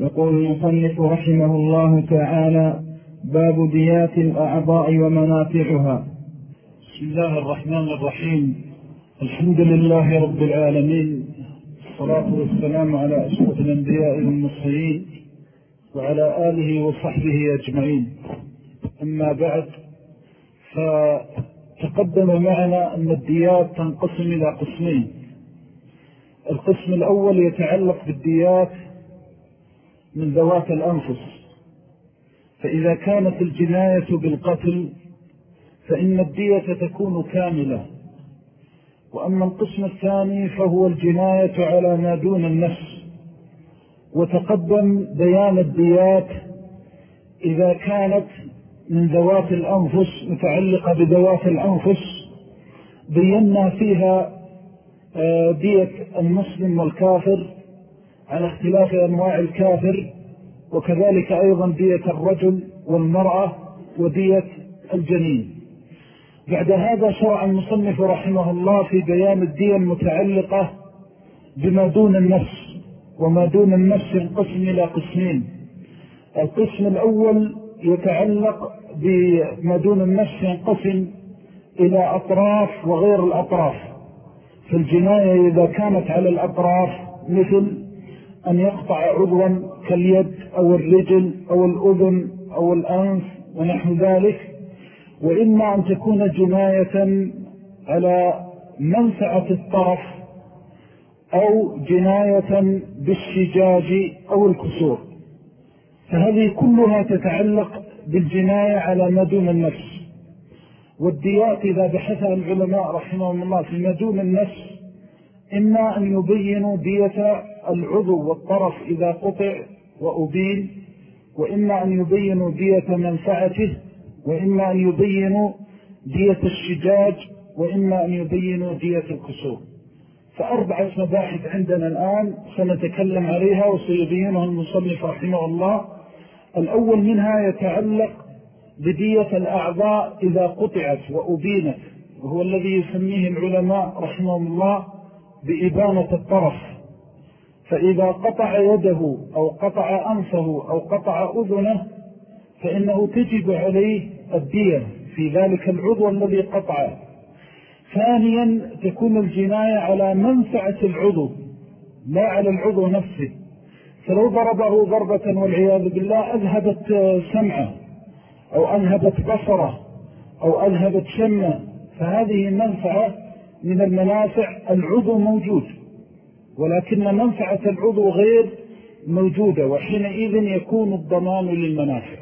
يقول المصنف رحمه الله تعالى باب ديات الأعضاء ومنافعها. بسم الله الرحمن الرحيم. الحمد لله رب العالمين. الصلاة والسلام على أشرف الأنبياء والمصريين وعلى آله وصحبه أجمعين. أما بعد فتقدم معنا أن الديات تنقسم إلى قسمين. القسم الأول يتعلق بالديات من ذوات الأنفس. فإذا كانت الجناية بالقتل فإن الدية تكون كاملة. وأما القسم الثاني فهو الجناية على ما دون النفس. وتقدم بيان الديات إذا كانت من ذوات الأنفس متعلقة بذوات الأنفس بينا فيها آه، دية المسلم والكافر. على اختلاف أنواع الكافر وكذلك أيضا دية الرجل والمرأة ودية الجنين. بعد هذا شرع المصنف رحمه الله في بيان الدية المتعلقة بما دون النفس وما دون النفس ينقسم إلى قسمين. القسم الأول يتعلق بما دون النفس ينقسم إلى أطراف وغير الأطراف. فالجناية إذا كانت على الأطراف مثل أن يقطع عضوا كاليد أو الرجل أو الأذن أو الأنف ونحو ذلك وإما أن تكون جناية على منفعة الطرف أو جناية بالشجاج أو الكسور. فهذه كلها تتعلق بالجناية على ما دون النفس. والديات إذا بحثها العلماء رحمهم الله في ما دون النفس إما أن يبينوا دية العضو والطرف إذا قطع وأبين وإما أن يبينوا دية منفعته وإما أن يبينوا دية الشجاج وإما أن يبينوا دية الكسور فأربعة مباحث عندنا الآن سنتكلم عليها وسيبينها المصنف رحمه الله. الأول منها يتعلق بدية الأعضاء إذا قطعت وأبينت وهو الذي يسميه العلماء رحمه الله بإبانة الطرف. فإذا قطع يده أو قطع أنفه أو قطع أذنه فإنه تجب عليه الدية في ذلك العضو الذي قطعه ثانيا تكون الجناية على منفعة العضو لا على العضو نفسه. فلو ضربه ضربة والعياذ بالله أذهبت سمعة أو أذهبت بصرة أو أذهبت شمة فهذه منفعة من المنافع العضو موجود. ولكن منفعة العضو غير موجودة وحينئذ يكون الضمان للمنافع.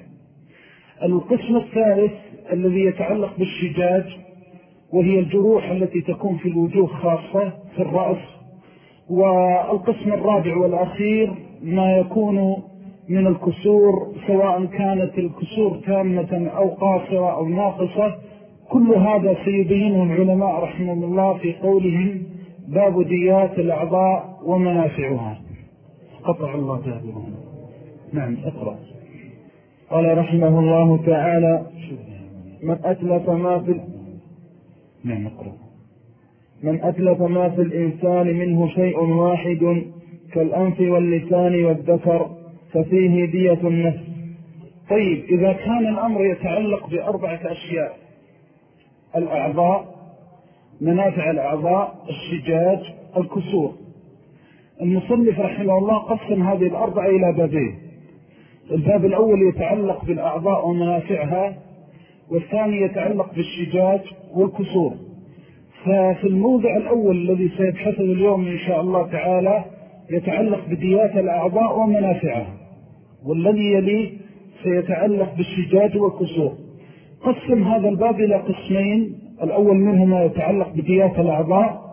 القسم الثالث الذي يتعلق بالشجاج وهي الجروح التي تكون في الوجوه خاصة في الرأس. والقسم الرابع والأخير ما يكون من الكسور سواء كانت الكسور تامة أو قاصرة أو ناقصة. كل هذا سيبينه العلماء رحمه الله في قولهم باب ديات الأعضاء ومنافعها. قطع الله تهدرهم نعم اقرأ. قال رحمه الله تعالى من أتلف ما في نعم اقرأ. من أتلف ما في الإنسان منه شيء واحد كالأنف واللسان والذكر ففيه دية النفس. طيب إذا كان الأمر يتعلق بأربعة أشياء الأعضاء منافع الأعضاء الشجاج الكسور. المصنف رحمه الله قسم هذه الأربعة إلى بابين الباب الأول يتعلق بالأعضاء ومنافعها والثاني يتعلق بالشجاج والكسور. ففي الموضع الأول الذي سيبحثه اليوم إن شاء الله تعالى يتعلق بديات الأعضاء ومنافعها. والذي يليه سيتعلق بالشجاج والكسور. قسم هذا الباب إلى قسمين. الأول منهما يتعلق بديات الأعضاء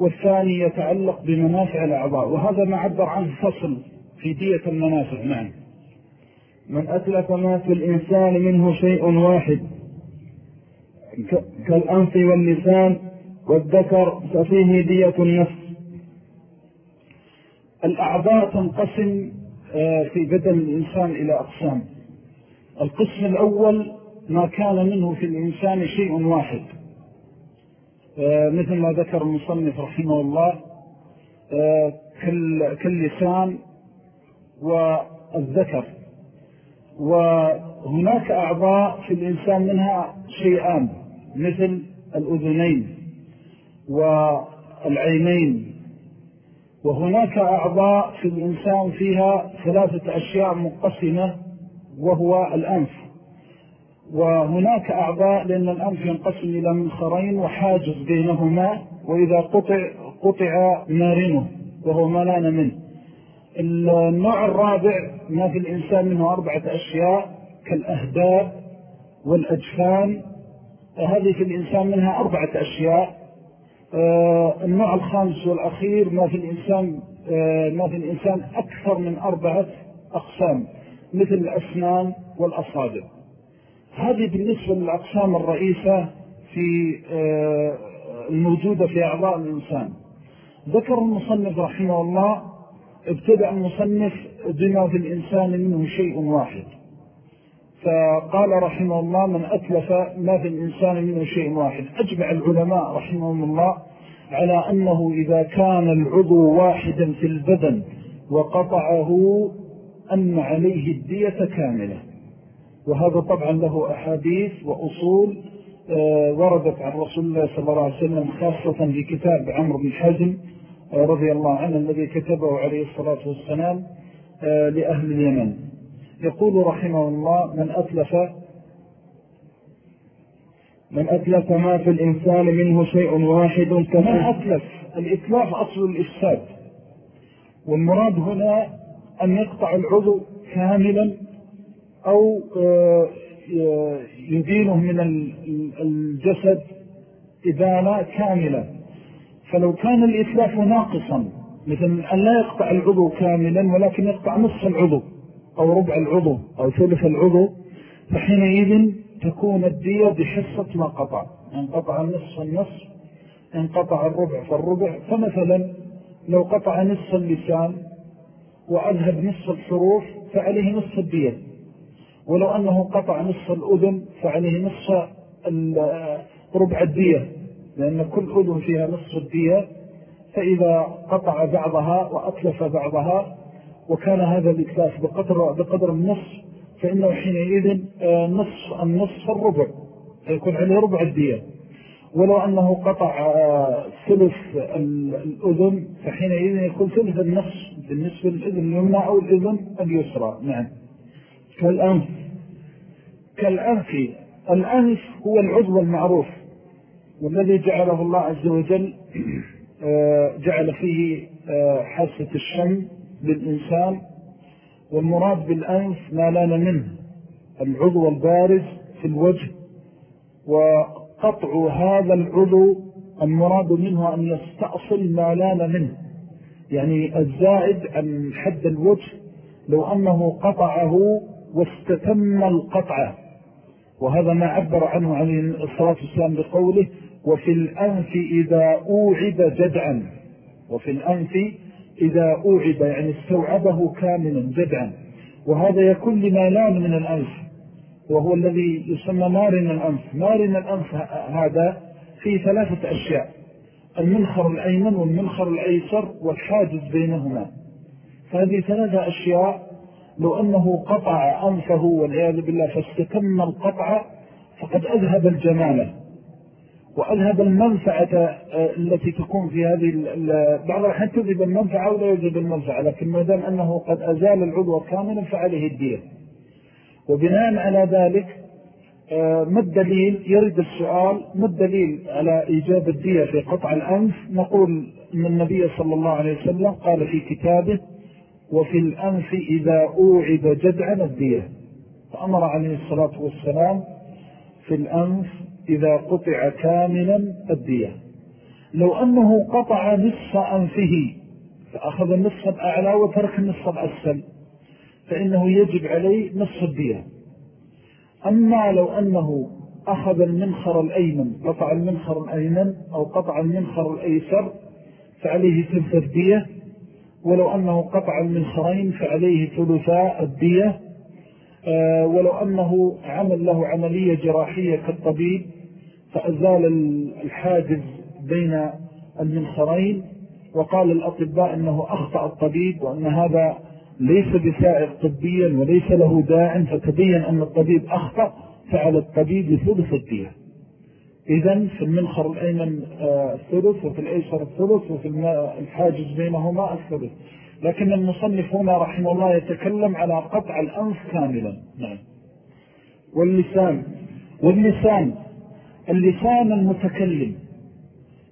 والثاني يتعلق بمنافع الأعضاء. وهذا ما عبر عنه فصل في دية المنافع نعم. من أتلف ما في الإنسان منه شيء واحد كالأنف واللسان والذكر ففيه دية النفس. الأعضاء تنقسم آه، في بدن الإنسان إلى أقسام. القسم الأول ما كان منه في الإنسان شيء واحد. مثل ما ذكر المصنف رحمه الله آه، كاللسان الذكر وهناك أعضاء في الإنسان منها شيئان مثل الأذنين والعينين. وهناك أعضاء في الإنسان فيها ثلاثة أشياء مقسمة وهو الأنف. وهناك أعضاء لأن الأنف ينقسم إلى منخرين وحاجز بينهما وإذا قطع قطع نارنه وهو ما لأن منه النوع الرابع ما في الإنسان منه أربعة أشياء كالأهداب والأجفان. هذه في الإنسان منها أربعة أشياء. آه، النوع الخامس والأخير ما في الإنسان آه، ما في الإنسان أكثر من أربعة أقسام مثل الأسنان والأصابع. هذه بالنسبة للأقسام الرئيسة في آه، الموجودة في أعضاء الإنسان. ذكر المصنف رحمه الله ابتدأ المصنف بما في الإنسان منه شيء واحد. فقال رحمه الله من أتلف ما في الإنسان منه شيء واحد. أجمع العلماء رحمهم الله على أنه إذا كان العضو واحدا في البدن وقطعه أن عليه الدية كاملة. وهذا طبعا له أحاديث وأصول آه، وردت عن رسول الله صلى الله عليه وسلم خاصة في كتاب عمرو بن حزم آه، رضي الله عنه الذي كتبه عليه الصلاة والسلام آه، لأهل اليمن. يقول رحمه الله من أتلف من أتلف ما في الإنسان منه شيء واحد من أتلف. الإتلاف أصل الإفساد. والمراد هنا أن يقطع العضو كاملا أو آه، يدينه من الجسد إذانا كاملة. فلو كان الإتلاف ناقصا مثل أن لا يقطع العضو كاملا ولكن يقطع نصف العضو أو ربع العضو أو ثلث العضو فحينئذ تكون الدية بحصة ما قطع. انقطع النصف النصف انقطع الربع فالربع. فمثلا لو قطع نصف اللسان وأذهب نصف الحروف فعليه نصف الدية. ولو أنه قطع نصف الأذن فعليه نصف ربع الدية. لأن كل أذن فيها نصف الدية. فإذا قطع بعضها وأتلف بعضها وكان هذا الإتلاف بقدر, بقدر النصف فإنه حينئذ آه، نصف النصف الربع. فيكون عليه ربع الدية. ولو أنه قطع آه، ثلث الأذن فحينئذ يكون ثلث النصف بالنسبة للأذن اليمنى أو الأذن اليسرى. نعم. كالأنف. كالأنف. الأنف هو العضو المعروف والذي جعله الله عز وجل آه، جعل فيه حاسة الشم للإنسان والمراد بالأنف ما لأن منه العضو البارز في الوجه. وقطع هذا العضو المراد منه أن يستأصل ما لأن منه يعني الزائد عن حد الوجه لو أنه قطعه واستتم القطع. وهذا ما عبر عنه عليه الصلاة والسلام بقوله وفي الأنف إذا أوعد جدعا. وفي الأنف إذا أوعب يعني استوعبه كاملا جدعا. وهذا يكون لما لأن من الأنف وهو الذي يسمى مارن الأنف. مارن الأنف هذا فيه ثلاثة أشياء المنخر الأيمن والمنخر الأيسر والحاجز بينهما. فهذه ثلاثة أشياء لو أنه قطع أنفه والعياذ بالله فاستتم القطع فقد أذهب الجمالة. وأذهب المنفعة آه، التي تكون في هذه بعض الحين تذهب المنفعة ولا يجب المنفعة لكن ما دام أنه قد أزال العضو كاملا فعليه الدية. وبناء على ذلك آه، ما الدليل؟ يرد السؤال ما الدليل على إيجاب الدية في قطع الأنف؟ نقول أن النبي صلى الله عليه وسلم قال في كتابه وفي الأنف إذا أوعد جدعا الدية. فأمر عليه الصلاة والسلام في الأنف إذا قطع كاملا الدية. لو أنه قطع نصف أنفه فأخذ النصف الأعلى وترك النصف الأسفل فإنه يجب عليه نصف الدية. أما لو أنه أخذ المنخر الأيمن قطع المنخر الأيمن أو قطع المنخر الأيسر فعليه ثلث الدية. ولو أنه قطع المنخرين فعليه ثلثاء الدية آه، ولو أنه عمل له عملية جراحية كالطبيب فأزال الحاجز بين المنخرين وقال الأطباء أنه أخطأ الطبيب وأن هذا ليس بسائر طبيا وليس له داع فتبين أن الطبيب أخطأ فعلى الطبيب ثلث الدية. إذن في المنخر الأيمن آه، الثلث وفي الأيسر الثلث وفي الحاجز بينهما الثلث. لكن المصنف هنا رحمه الله يتكلم على قطع الأنف كاملا. نعم. واللسان. واللسان. اللسان المتكلم.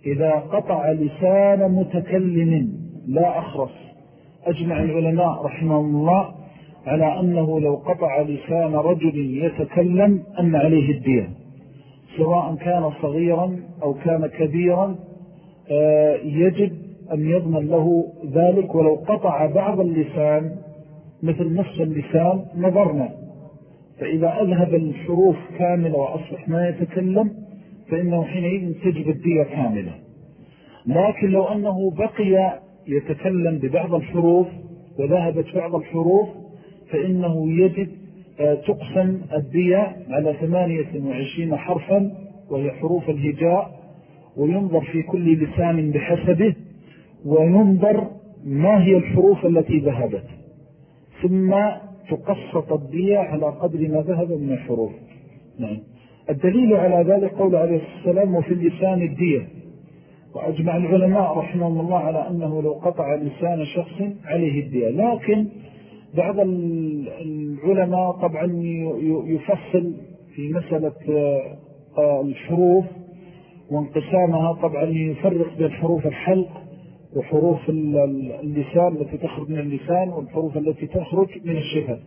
إذا قطع لسان متكلم لا أخرس. أجمع العلماء رحمه الله على أنه لو قطع لسان رجل يتكلم أن عليه الدين سواء كان صغيرا أو كان كبيرا آه، يجب أن يضمن له ذلك ولو قطع بعض اللسان مثل نصف اللسان نظرنا. فإذا أذهب الحروف كاملة وأصبح ما يتكلم فإنه حينئذ تجب الدية كاملة. لكن لو أنه بقي يتكلم ببعض الحروف وذهبت بعض الحروف فإنه يجب تقسم الدية على ثمانية وعشرين حرفا وهي حروف الهجاء وينظر في كل لسان بحسبه وينظر ما هي الحروف التي ذهبت. ثم تقسط الدية على قدر ما ذهب من الحروف. نعم. الدليل على ذلك قول عليه السلام وفي اللسان الدية. وأجمع العلماء رحمه الله على أنه لو قطع لسان شخص عليه الدية. لكن بعض العلماء طبعا يفصل في مسألة آه، الحروف وانقسامها طبعا يفرق بين حروف الحلق وحروف اللسان التي تخرج من اللسان والحروف التي تخرج من الشفة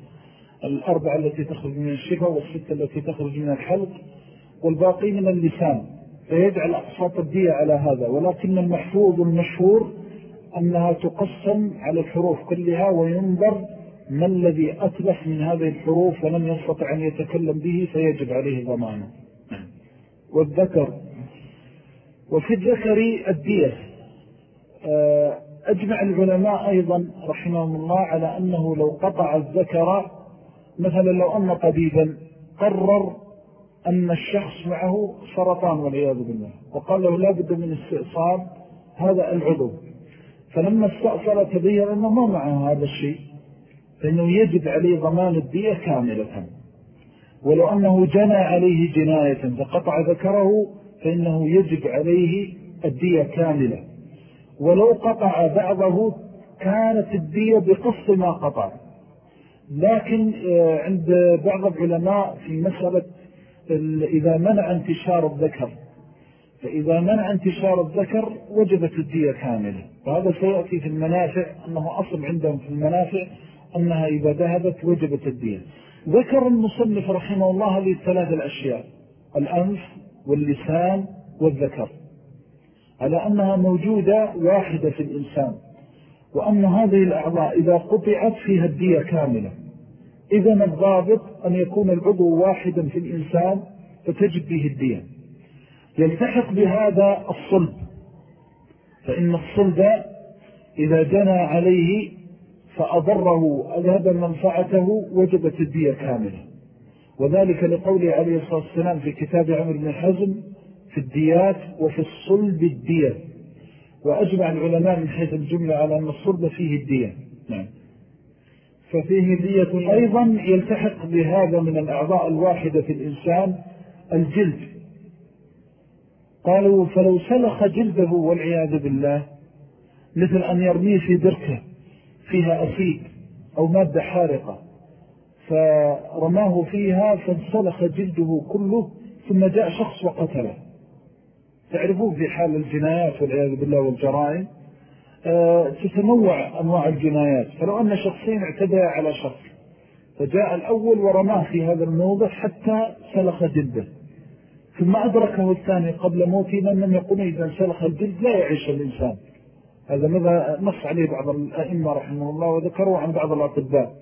الأربعة التي تخرج من الشفة والستة التي تخرج من الحلق والباقي من اللسان. فيجعل أقساط الدية على هذا. ولكن المحفوظ المشهور أنها تقسم على الحروف كلها وينظر ما الذي أتلف من هذه الحروف ولم يستطع أن يتكلم به فيجب عليه ضمانه. والذكر. وفي الذكر الدية. آه، أجمع العلماء أيضا رحمهم الله على أنه لو قطع الذكر مثلا لو أن طبيبا قرر أن الشخص معه سرطان والعياذ بالله وقال له لا بد من استئصال هذا العضو. فلما استأصل تبين أنه ما معه هذا الشيء. فإنه يجب عليه ضمان الدية كاملة. ولو أنه جنى عليه جناية فقطع ذكره فإنه يجب عليه الدية كاملة. ولو قطع بعضه كانت الدية بقص ما قطع. لكن آه، عند بعض العلماء في مسألة إذا منع انتشار الذكر فإذا منع انتشار الذكر وجبت الدية كاملة. وهذا سيأتي في المنافع أنه أصل عندهم في المنافع أنها إذا ذهبت وجبت الدية ذكر المصنف رحمه الله هذه الثلاث الأشياء الأنف واللسان والذكر. على أنها موجودة واحدة في الإنسان وأن هذه الأعضاء إذا قطعت فيها الدية كاملة. إذا الضابط أن يكون العضو واحدا في الإنسان فتجد به الدية. يلتحق بهذا الصلب فإن الصلب إذا جنى عليه فأضره أذهب منفعته وجبت الدية كاملة وذلك لقوله عليه الصلاة والسلام في كتاب عمر بن حزم في الديات وفي الصلب الدية. وأجمع العلماء من حيث الجملة على أن الصلب فيه الدية. نعم. ففيه دية أيضا يلتحق بهذا من الأعضاء الواحدة في الإنسان الجلد. قالوا فلو سلخ جلده والعياذ بالله مثل أن يرميه في دركة فيها أسيد أو مادة حارقة. فرماه فيها فانسلخ جلده كله ثم جاء شخص وقتله. تعرفون في حال الجنايات والعياذ بالله والجرائم؟ آه، تتنوع أنواع الجنايات. فلو أن شخصين اعتدى على شخص فجاء الأول ورماه في هذا الموضع حتى سلخ جلده. ثم أدركه الثاني قبل موته لم يقول إذا سلخ الجلد لا يعيش الإنسان. هذا نص عليه بعض الأئمة رحمه الله وذكروا عن بعض الأطباء.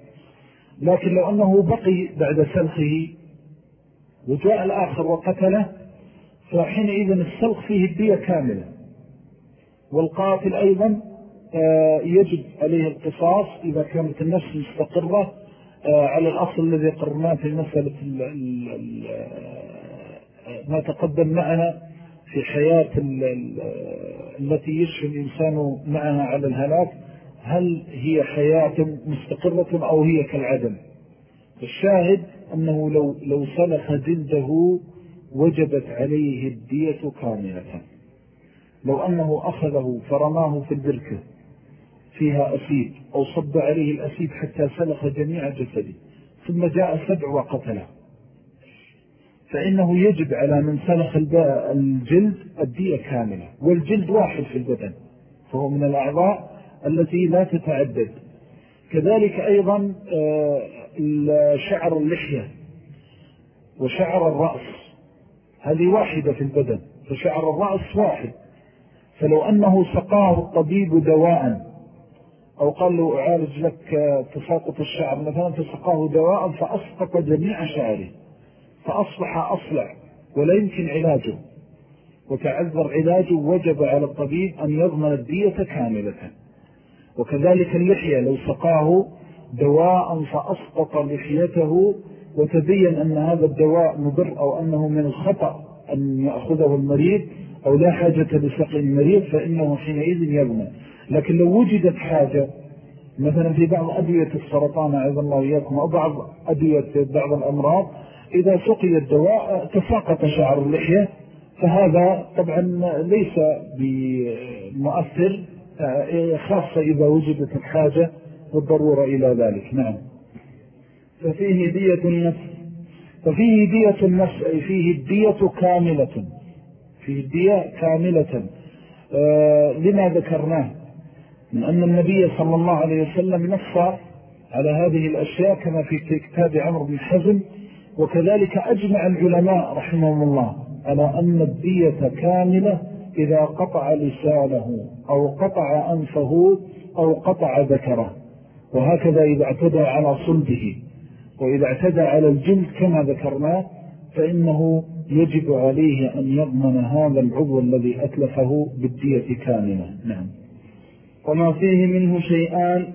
لكن لو أنه بقي بعد سلخه وجاء الآخر وقتله فحينئذ السلخ فيه الدية كاملة. والقاتل أيضا آه، يجب عليه القصاص إذا كانت النفس مستقرة آه، على الأصل الذي قرناه في مسألة آه، ما تقدم معنا في حياة التي يشفي الإنسان معها على الهلاك هل هي حياة مستقرة أو هي كالعدم؟ الشاهد أنه لو, لو سلخ جلده وجبت عليه الدية كاملة. لو أنه أخذه فرماه في البركة فيها أسيد أو صب عليه الأسيد حتى سلخ جميع جسده ثم جاء سبع وقتله. فإنه يجب على من سلخ الجلد الدية كاملة والجلد واحد في البدن فهو من الأعضاء التي لا تتعدد. كذلك أيضا آه، شعر اللحية وشعر الرأس هذه واحدة في البدن فشعر الرأس واحد. فلو أنه سقاه الطبيب دواء أو قال له أعالج لك تساقط الشعر مثلا فسقاه دواء فأسقط جميع شعره. فأصبح أصلع ولا يمكن علاجه. وتعذر علاجه وجب على الطبيب أن يضمن الدية كاملة. وكذلك اللحية لو سقاه دواء فأسقط لحيته وتبين أن هذا الدواء مضر أو أنه من الخطأ أن يأخذه المريض أو لا حاجة لسقي المريض فإنه حينئذ يضمن لكن لو وجدت حاجة مثلا في بعض أدوية السرطان أعوذ الله إياكم أو بعض أدوية بعض الأمراض إذا سقي الدواء تساقط شعر اللحية فهذا طبعا ليس بمؤثر آه، خاصة إذا وجدت الحاجة والضرورة إلى ذلك. نعم. ففيه دية النفس ففيه دية النفس أي فيه الدية كاملة. فيه الدية كاملة. آه لما ذكرناه من أن النبي صلى الله عليه وسلم نص على هذه الأشياء كما في كتاب عمر بن حزم وكذلك أجمع العلماء رحمهم الله على أن الدية كاملة إذا قطع لسانه أو قطع أنفه أو قطع ذكره. وهكذا إذا اعتدى على صلبه. وإذا اعتدى على الجلد كما ذكرناه فإنه يجب عليه أن يضمن هذا العضو الذي أتلفه بالدية كاملة. نعم. وما فيه منه شيئان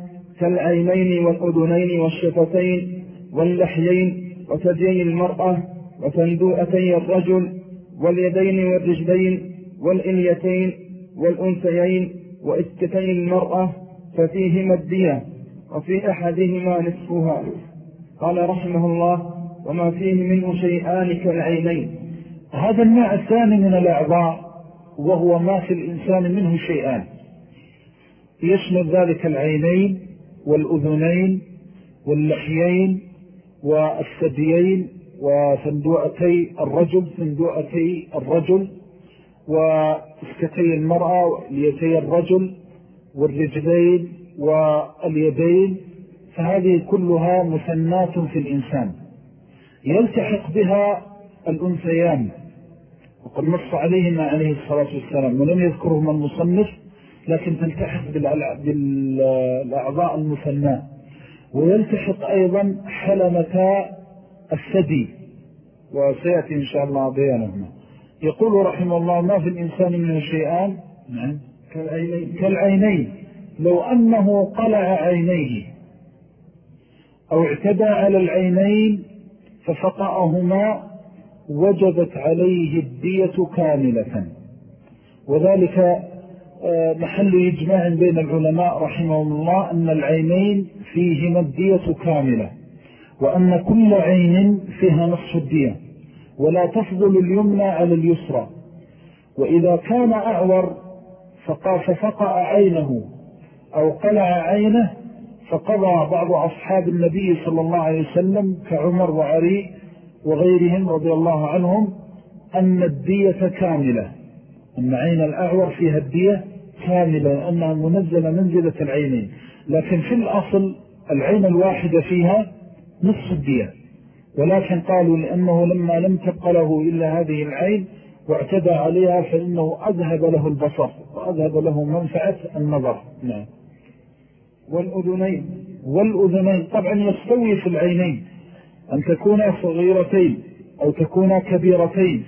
كالعينين والأذنين والشفتين واللحيين وثديي المرأة وتندوءتي الرجل واليدين والرجلين والإليتين والأنثيين وإسكتي المرأة ففيهما الدية وفي أحدهما نصفها. قال رحمه الله وما فيه منه شيئان كالعينين هذا النوع الثاني من الأعضاء وهو ما في الإنسان منه شيئان. يشمل ذلك العينين والأذنين واللحيين والثديين وصندوقتي الرجل صندوقتي الرجل واسكتي المرأة وليتي الرجل والرجلين واليدين فهذه كلها مثنات في الإنسان. يلتحق بها الأنثيان. وقد نص عليهما عليه الصلاة والسلام ولم يذكرهما المصنف لكن تلتحق بالأعضاء المثناء ويلتحق أيضا حلمة الثدي وسيأتي إن شاء الله بيانهما. يقول رحمه الله ما في الإنسان من الشيئان نعم. كالعينين, كالعينين. لو أنه قلع عينيه أو اعتدى على العينين ففقأهما وجبت عليه الدية كاملة. وذلك محل إجماع بين العلماء رحمهم الله أن العينين فيهما الدية كاملة وأن كل عين فيها نصف الدية ولا تفضل اليمنى على اليسرى. وإذا كان أعور ففقع عينه أو قلع عينه فقضى بعض أصحاب النبي صلى الله عليه وسلم كعمر وعلي وغيرهم رضي الله عنهم أن الدية كاملة أن عين الأعور فيها الدية كاملة أنها منزلة منزلة العينين. لكن في الأصل العين الواحدة فيها نصف الدية. ولكن قالوا لأنه لما لم تبقى له إلا هذه العين واعتدى عليها فإنه أذهب له البصر وأذهب له منفعة النظر. نعم. والأذنين والأذنين طبعا يستوي في العينين. أن تكونا صغيرتين أو تكونا كبيرتين.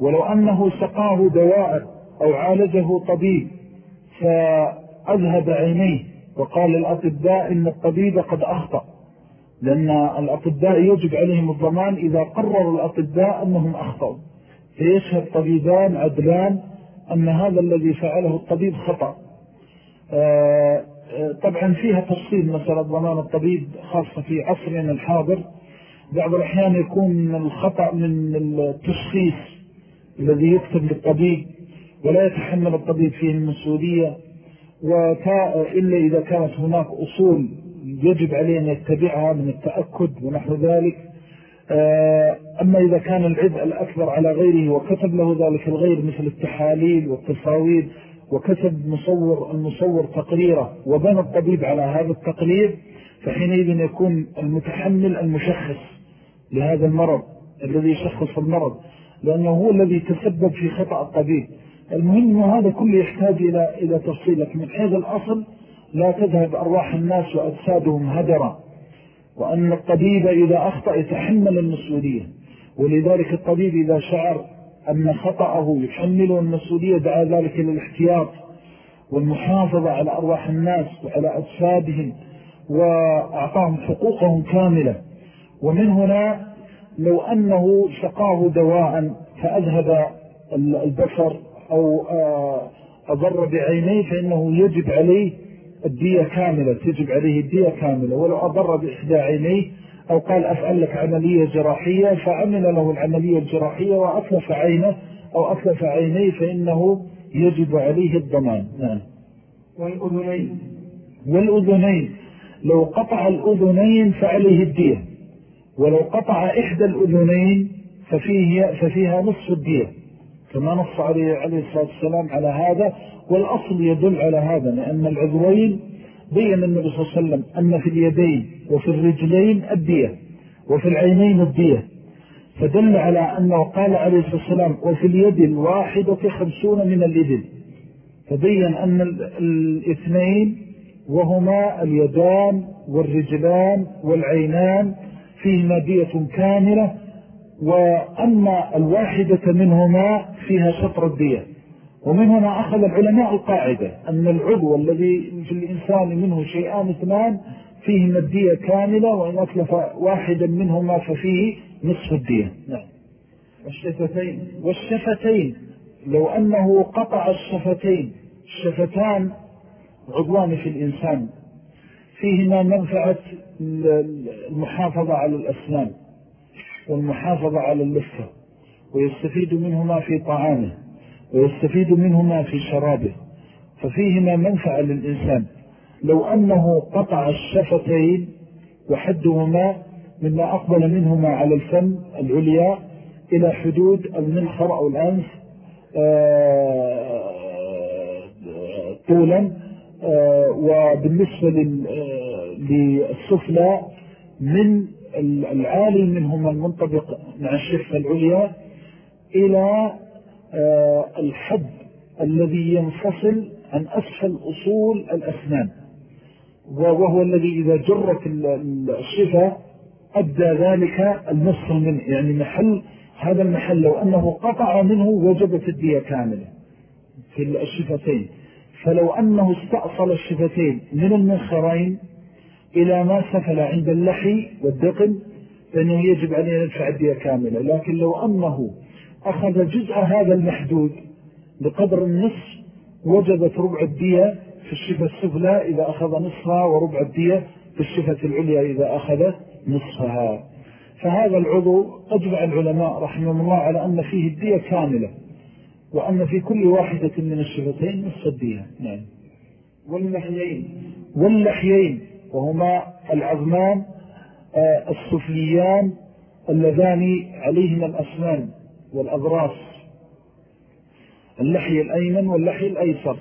ولو أنه سقاه دواء أو عالجه طبيب فأذهب عينيه وقال الأطباء إن الطبيب قد أخطأ لأن الأطباء يجب عليهم الضمان إذا قرر الأطباء أنهم أخطأوا. فيشهد طبيبان عدلان أن هذا الذي فعله الطبيب خطأ؟ آه، طبعا فيها تفصيل مسألة ضمان الطبيب خاصة في عصرنا الحاضر. بعض الأحيان يكون الخطأ من التشخيص الذي يكتب للطبيب ولا يتحمل الطبيب فيه المسؤولية إلا إذا كانت هناك أصول يجب عليه أن يتبعها من التأكد ونحو ذلك. آه، أما إذا كان العبء الأكبر على غيره وكتب له ذلك الغير مثل التحاليل والتصاوير وكتب مصور المصور تقريره وبنى الطبيب على هذا التقرير فحينئذ يكون المتحمل المشخص لهذا المرض الذي يشخص المرض لأنه هو الذي تسبب في خطأ الطبيب. المهم هذا كله يحتاج إلى, إلى تفصيل لكن من حيث الأصل لا تذهب أرواح الناس وأجسادهم هدرا وأن الطبيب إذا أخطأ يتحمل المسؤولية ولذلك الطبيب إذا شعر أن خطأه يحمله المسؤولية دعا ذلك للاحتياط والمحافظة على أرواح الناس وعلى أجسادهم وأعطاهم حقوقهم كاملة. ومن هنا لو أنه سقاه دواء فأذهب البصر أو آه، أضر بعينيه فإنه يجب عليه الدية كاملة تجب عليه الدية كاملة. ولو أضر بإحدى عينيه أو قال أفعل لك عملية جراحية فعمل له العملية الجراحية وأطلف عينه أو أطلف عينيه فإنه يجب عليه الضمان. نعم. والأذنين. والأذنين. لو قطع الأذنين فعليه الدية. ولو قطع إحدى الأذنين ففيه ففيها نصف الدية. كما نص عليه عليه الصلاة والسلام على هذا والأصل يدل على هذا لأن العذوين بين النبي صلى الله عليه وسلم أن في اليدين وفي الرجلين الدية وفي العينين الدية. فدل على أنه قال عليه الصلاة والسلام وفي اليد الواحدة خمسون من الإبل. فبين أن الاثنين وهما اليدان والرجلان والعينان فيهما دية كاملة وأن الواحدة منهما فيها شطر الدية. ومن هنا أخذ العلماء القاعدة أن العضو الذي في الإنسان منه شيئان اثنان فيه الدية كاملة وإن أتلف واحدا منهما ففيه نصف الدية. نعم. والشفتين. والشفتين. لو أنه قطع الشفتين الشفتان عضوان في الإنسان فيهما منفعة المحافظة على الأسنان. والمحافظة على اللفة ويستفيد منهما في طعامه ويستفيد منهما في شرابه ففيهما منفعة للإنسان. لو أنه قطع الشفتين وحدهما مما أقبل منهما على الفم العليا إلى حدود المنخر أو الأنف آه، طولا آه، وبالنسبة آه، للسفلى من العالي منهما المنطبق مع الشفة العليا إلى آه، الحد الذي ينفصل عن أسفل أصول الأسنان وهو الذي إذا جرت الشفة أدى ذلك النصف منه يعني محل هذا المحل لو أنه قطع منه وجبت الدية كاملة في الشفتين فلو أنه استأصل الشفتين من المنخرين إلى ما سفل عند اللحي والدقن فإنه يجب أن يدفع الدية كاملة. لكن لو أنه أخذ جزء هذا المحدود بقدر النصف وجبت ربع الدية في الشفة السفلى إذا أخذ نصفها وربع الدية في الشفة العليا إذا أخذ نصفها. فهذا العضو أجمع العلماء رحمه الله على أن فيه الدية كاملة وأن في كل واحدة من الشفتين نصف الدية. نعم. واللحيين. واللحيين. وهما العظمان آه، السفليان اللذان عليهما الأسنان والأضراس اللحي الأيمن واللحي الأيسر.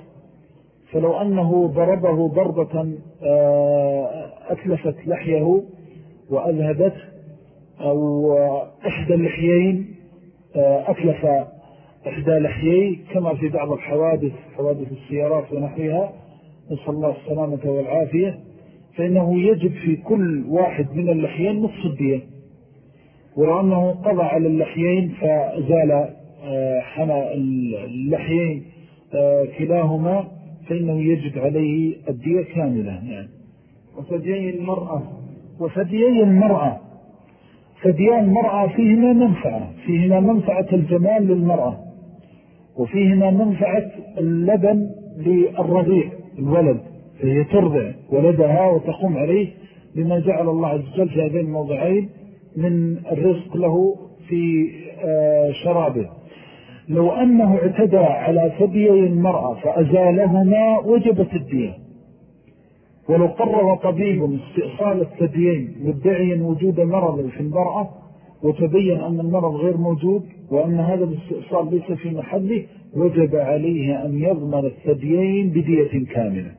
فلو أنه ضربه ضربة آه، أتلفت لحيه وأذهبت أو إحدى اللحيين آه، أتلف إحدى لحيي كما في بعض الحوادث حوادث السيارات ونحوها نسأل الله السلامة والعافية. فإنه يجب في كل واحد من اللحيين نصف الدية. ولو أنه قضى على اللحيين فزال آه، حمى اللحيين آه، كلاهما فإنه يجب عليه الدية كاملة. يعني وثديي المرأة. وثديي المرأة. ثديان المرأة فيهما منفعة. فيهما منفعة الجمال للمرأة. وفيهما منفعة اللبن للرضيع الولد. فهي ترضع ولدها وتقوم عليه بما جعل الله عز وجل في هذين الموضعين من الرزق له في آه، شرابه. لو أنه اعتدى على ثديي المرأة فأزالهما وجبت الدية. ولو قرر طبيب استئصال الثديين مدعيا وجود مرض في المرأة وتبين أن المرض غير موجود وأن هذا الاستئصال ليس في محله وجب عليه أن يضمن الثديين بدية كاملة.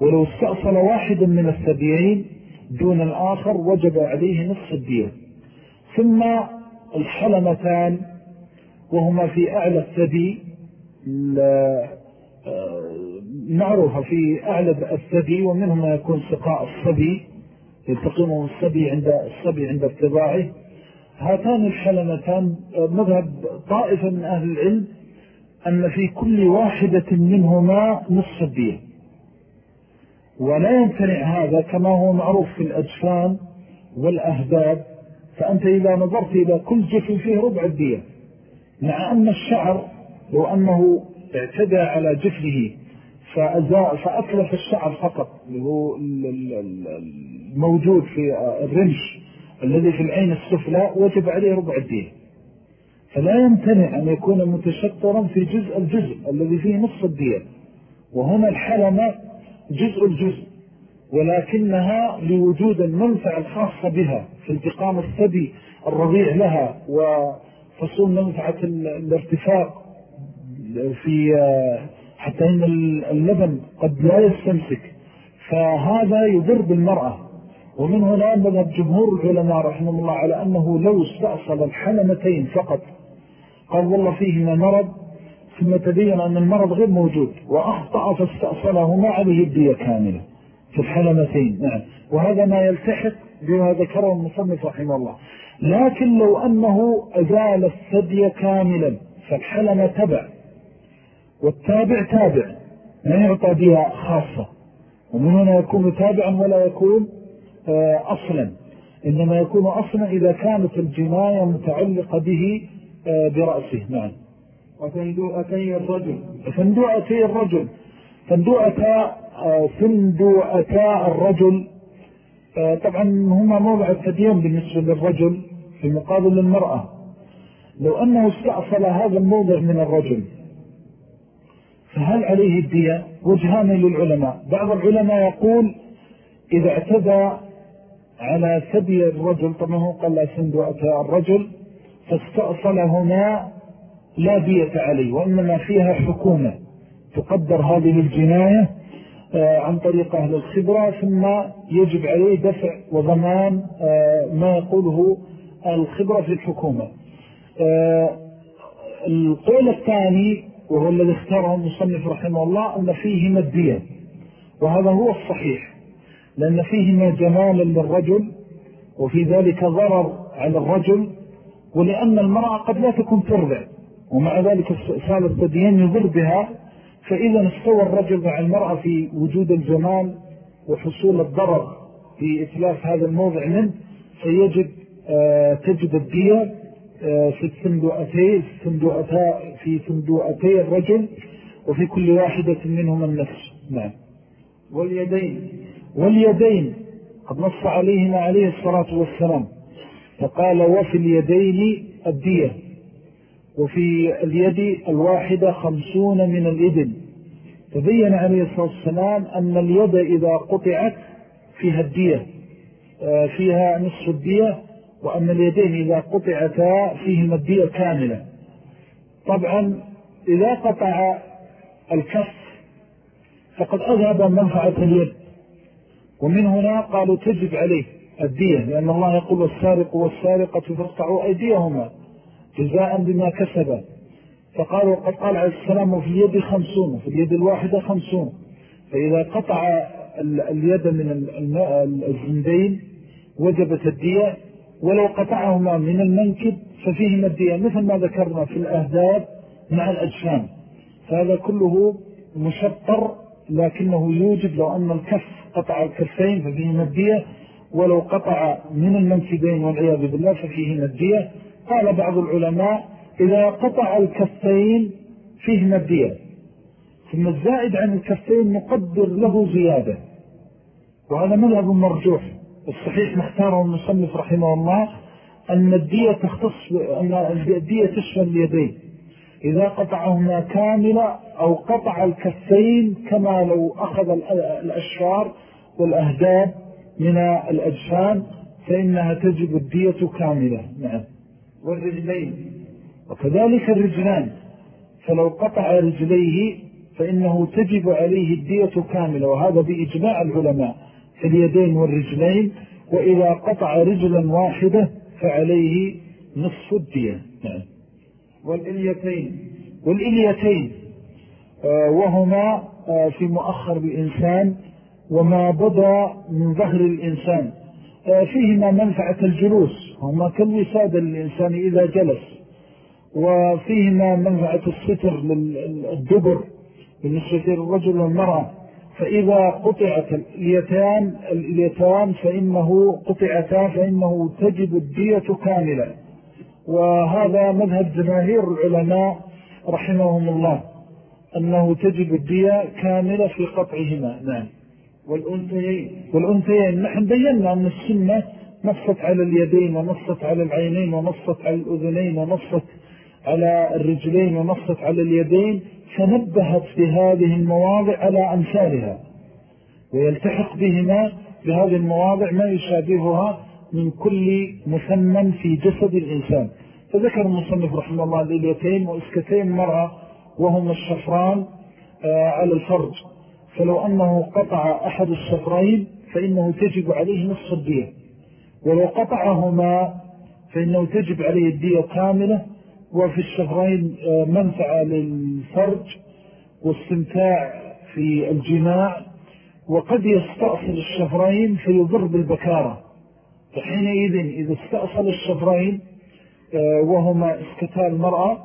ولو استأصل واحدا من الثديين دون الآخر وجب عليه نصف الدية ثم الحلمتان وهما في أعلى الثدي معروفة في أعلى الثدي ومنهما يكون سقاء الصبي يلتقمه الصبي عند الصبي عند ارتضاعه هاتان الحلمتان مذهب طائفة من أهل العلم أن في كل واحدة منهما نصف الدية ولا يمتنع هذا كما هو معروف في الأجفان والأهداب فأنت إذا نظرت إلى كل جفل فيه ربع الدية مع أن الشعر لو أنه اعتدى على جفله فأتلف الشعر فقط هو الموجود في الرمش الذي في العين السفلى وجب عليه ربع الدين فلا يمتنع أن يكون متشطرا في جزء الجزء الذي فيه نصف الدين وهنا الحلمة جزء الجزء ولكنها لوجود المنفع الخاصة بها في التقام الثدي الرضيع لها وفصول منفعة الارتفاق في حتى إن اللبن قد لا يستمسك. فهذا يضر بالمرأة. ومن هنا مذهب جمهور العلماء رحمه الله على أنه لو استأصل الحلمتين فقط قال والله فيهما مرض ثم تبين أن المرض غير موجود وأخطأ فاستأصله ما عليه الدية كاملة. في الحلمتين نعم. وهذا ما يلتحق بما ذكره المصنف رحمه الله. لكن لو أنه أزال الثدي كاملا فالحلم تبع والتابع تابع ما يعطى بها خاصة. ومن هنا يكون تابعا ولا يكون آه، أصلا. إنما يكون أصلا إذا كانت الجناية متعلقة به آه، برأسه نعم. وفندوءتي الرجل. فندوءتي الرجل فندوءتا فندوءتا آه، الرجل طبعا هما موضع التدين بالنسبة للرجل في مقابل المرأة. لو أنه استأصل هذا الموضع من الرجل فهل عليه الدية؟ وجهان للعلماء. بعض العلماء يقول إذا اعتدى على ثدي الرجل طبعا هو قال لا سندوة الرجل فاستأصلهما لا دية عليه وإنما فيها حكومة تقدر هذه الجناية آه، عن طريق أهل الخبرة ثم يجب عليه دفع وضمان آه، ما يقوله الخبرة في الحكومة. آه، القول الثاني وهو الذي اختاره المصنف رحمه الله أن فيه مدية وهذا هو الصحيح لأن فيهما جمالا للرجل وفي ذلك ضرر على الرجل ولأن المرأة قد لا تكون ترضع. ومع ذلك استئصال الثديين يضر بها فإذا استوى الرجل مع المرأة في وجود الجمال وحصول الضرر في إتلاف هذا الموضع منه فيجب آه، تجد الدية آه، في الصندوقتين في صندوقتي الرجل وفي كل واحدة منهم النفس نعم. واليدين. واليدين. قد نص عليهما عليه الصلاة والسلام فقال وفي اليدين الدية. وفي اليد الواحدة خمسون من الإبل. تبين عليه الصلاة والسلام أن اليد إذا قطعت فيها الدية آه، فيها نصف الدية وأن اليدين إذا قطعتا فيهما الدية كاملة. طبعا إذا قطع الكف فقد أذهب منفعة اليد. ومن هنا قالوا تجب عليه الدية لأن الله يقول السارق والسارقة فاقطعوا أيديهما. جزاء بما كسبا فقالوا قد قال عليه السلام في اليد خمسون وفي اليد الواحدة خمسون. فإذا قطع اليد من الزندين وجبت الدية. ولو قطعهما من المنكب ففيه مدية مثل ما ذكرنا في الأهداب مع الأجسام. فهذا كله مشطر لكنه يوجد لو أن الكف قطع الكفين ففيه مدية ولو قطع من المنكبين والعياذ بالله ففيه مدية قال بعض العلماء إذا قطع الكفين فيه مدية ثم الزائد عن الكفين نقدر له زيادة. وهذا مذهب مرجوح. الصحيح مختاره المصنف رحمه الله أن الدية تختص أن الدية تشمل اليدين. إذا قطعهما كاملة أو قطع الكفين كما لو أخذ الأشفار والأهداب من الأجفان فإنها تجب الدية كاملة. نعم. والرجلين. وكذلك الرجلان. فلو قطع رجليه فإنه تجب عليه الدية كاملة. وهذا بإجماع العلماء في اليدين والرجلين. وإذا قطع رجلا واحدة فعليه نصف الدية. نعم. والإليتين. والإليتين. آه، وهما آه، في مؤخر الإنسان وما بدا من ظهر الإنسان. آه، فيهما منفعة الجلوس. هما كالوسادة للإنسان إذا جلس. وفيهما منفعة الستر للدبر بالنسبة للرجل والمرأة. فإذا قطعت الإليتان الإليتان فإنه قطعتا فإنه تجب الدية كاملة. وهذا مذهب جماهير العلماء رحمهم الله أنه تجب الدية كاملة في قطعهما. نعم. والأنثيين. والأنثيين. نحن بينا أن السنة نصت على اليدين ونصت على العينين ونصت على الأذنين ونصت على الرجلين ونصت على اليدين فنبهت في هذه المواضع على أمثالها ويلتحق بهما بهذه المواضع ما يشابهها من كل مثمن في جسد الإنسان. فذكر المصنف رحمه الله الإليتين وإسكتين مرأة وهم الشفران آه، على الفرج. فلو أنه قطع أحد الشفرين فإنه تجب عليه نصف الدية. ولو قطعهما فإنه تجب عليه الدية كاملة وفي الشفرين آه، منفعة للفرج واستمتاع في الجماع وقد يستأصل الشفرين فيضر بالبكارة. فحينئذ إذا استأصل الشفرين آه، وهما اسكتا المرأة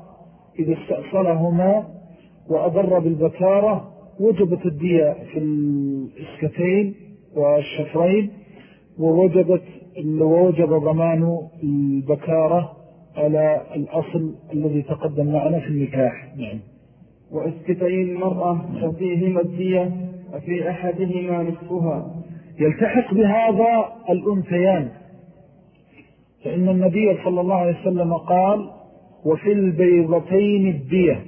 إذا استأصلهما وأضر بالبكارة وجبت الدية في الإسكتين والشفرين ووجبت ووجب ضمان البكارة على الأصل الذي تقدم معنا في النكاح. نعم. واسكتي المرأة ففيهما الدية وفي أحدهما نصفها. يلتحق بهذا الأنثيان. فإن النبي صلى الله عليه وسلم قال وفي البيضتين الدية.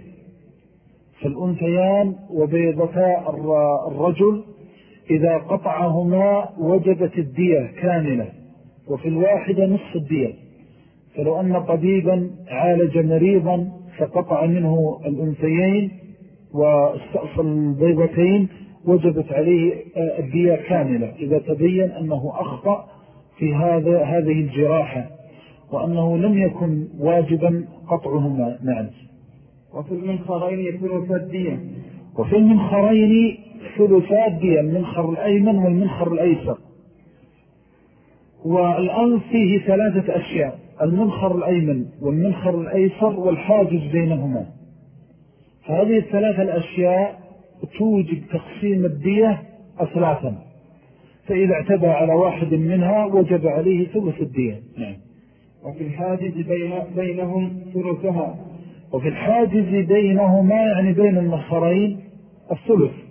فالأنثيان وبيضتا الرجل إذا قطعهما وجدت الدية كاملة وفي الواحدة نصف الدية. فلو أن طبيبا عالج مريضا فقطع منه الأنثيين واستأصل البيضتين وجبت عليه الدية كاملة. إذا تبين أنه أخطأ في هذا هذه الجراحة وأنه لم يكن واجبا قطعهما. نعم. وفي المنخرين ثلث الدية. وفي المنخرين ثلثات الدية المنخر الأيمن والمنخر الأيسر. والآن فيه ثلاثة أشياء المنخر الأيمن والمنخر الأيسر والحاجز بينهما. فهذه الثلاثة الأشياء توجد تقسيم الدية أثلاثا. فإذا اعتدى على واحد منها وجب عليه ثلث الدية. نعم. وفي الحاجز بين بينهم ثلثها. وفي الحاجز بينهما يعني بين النخرين الثلث.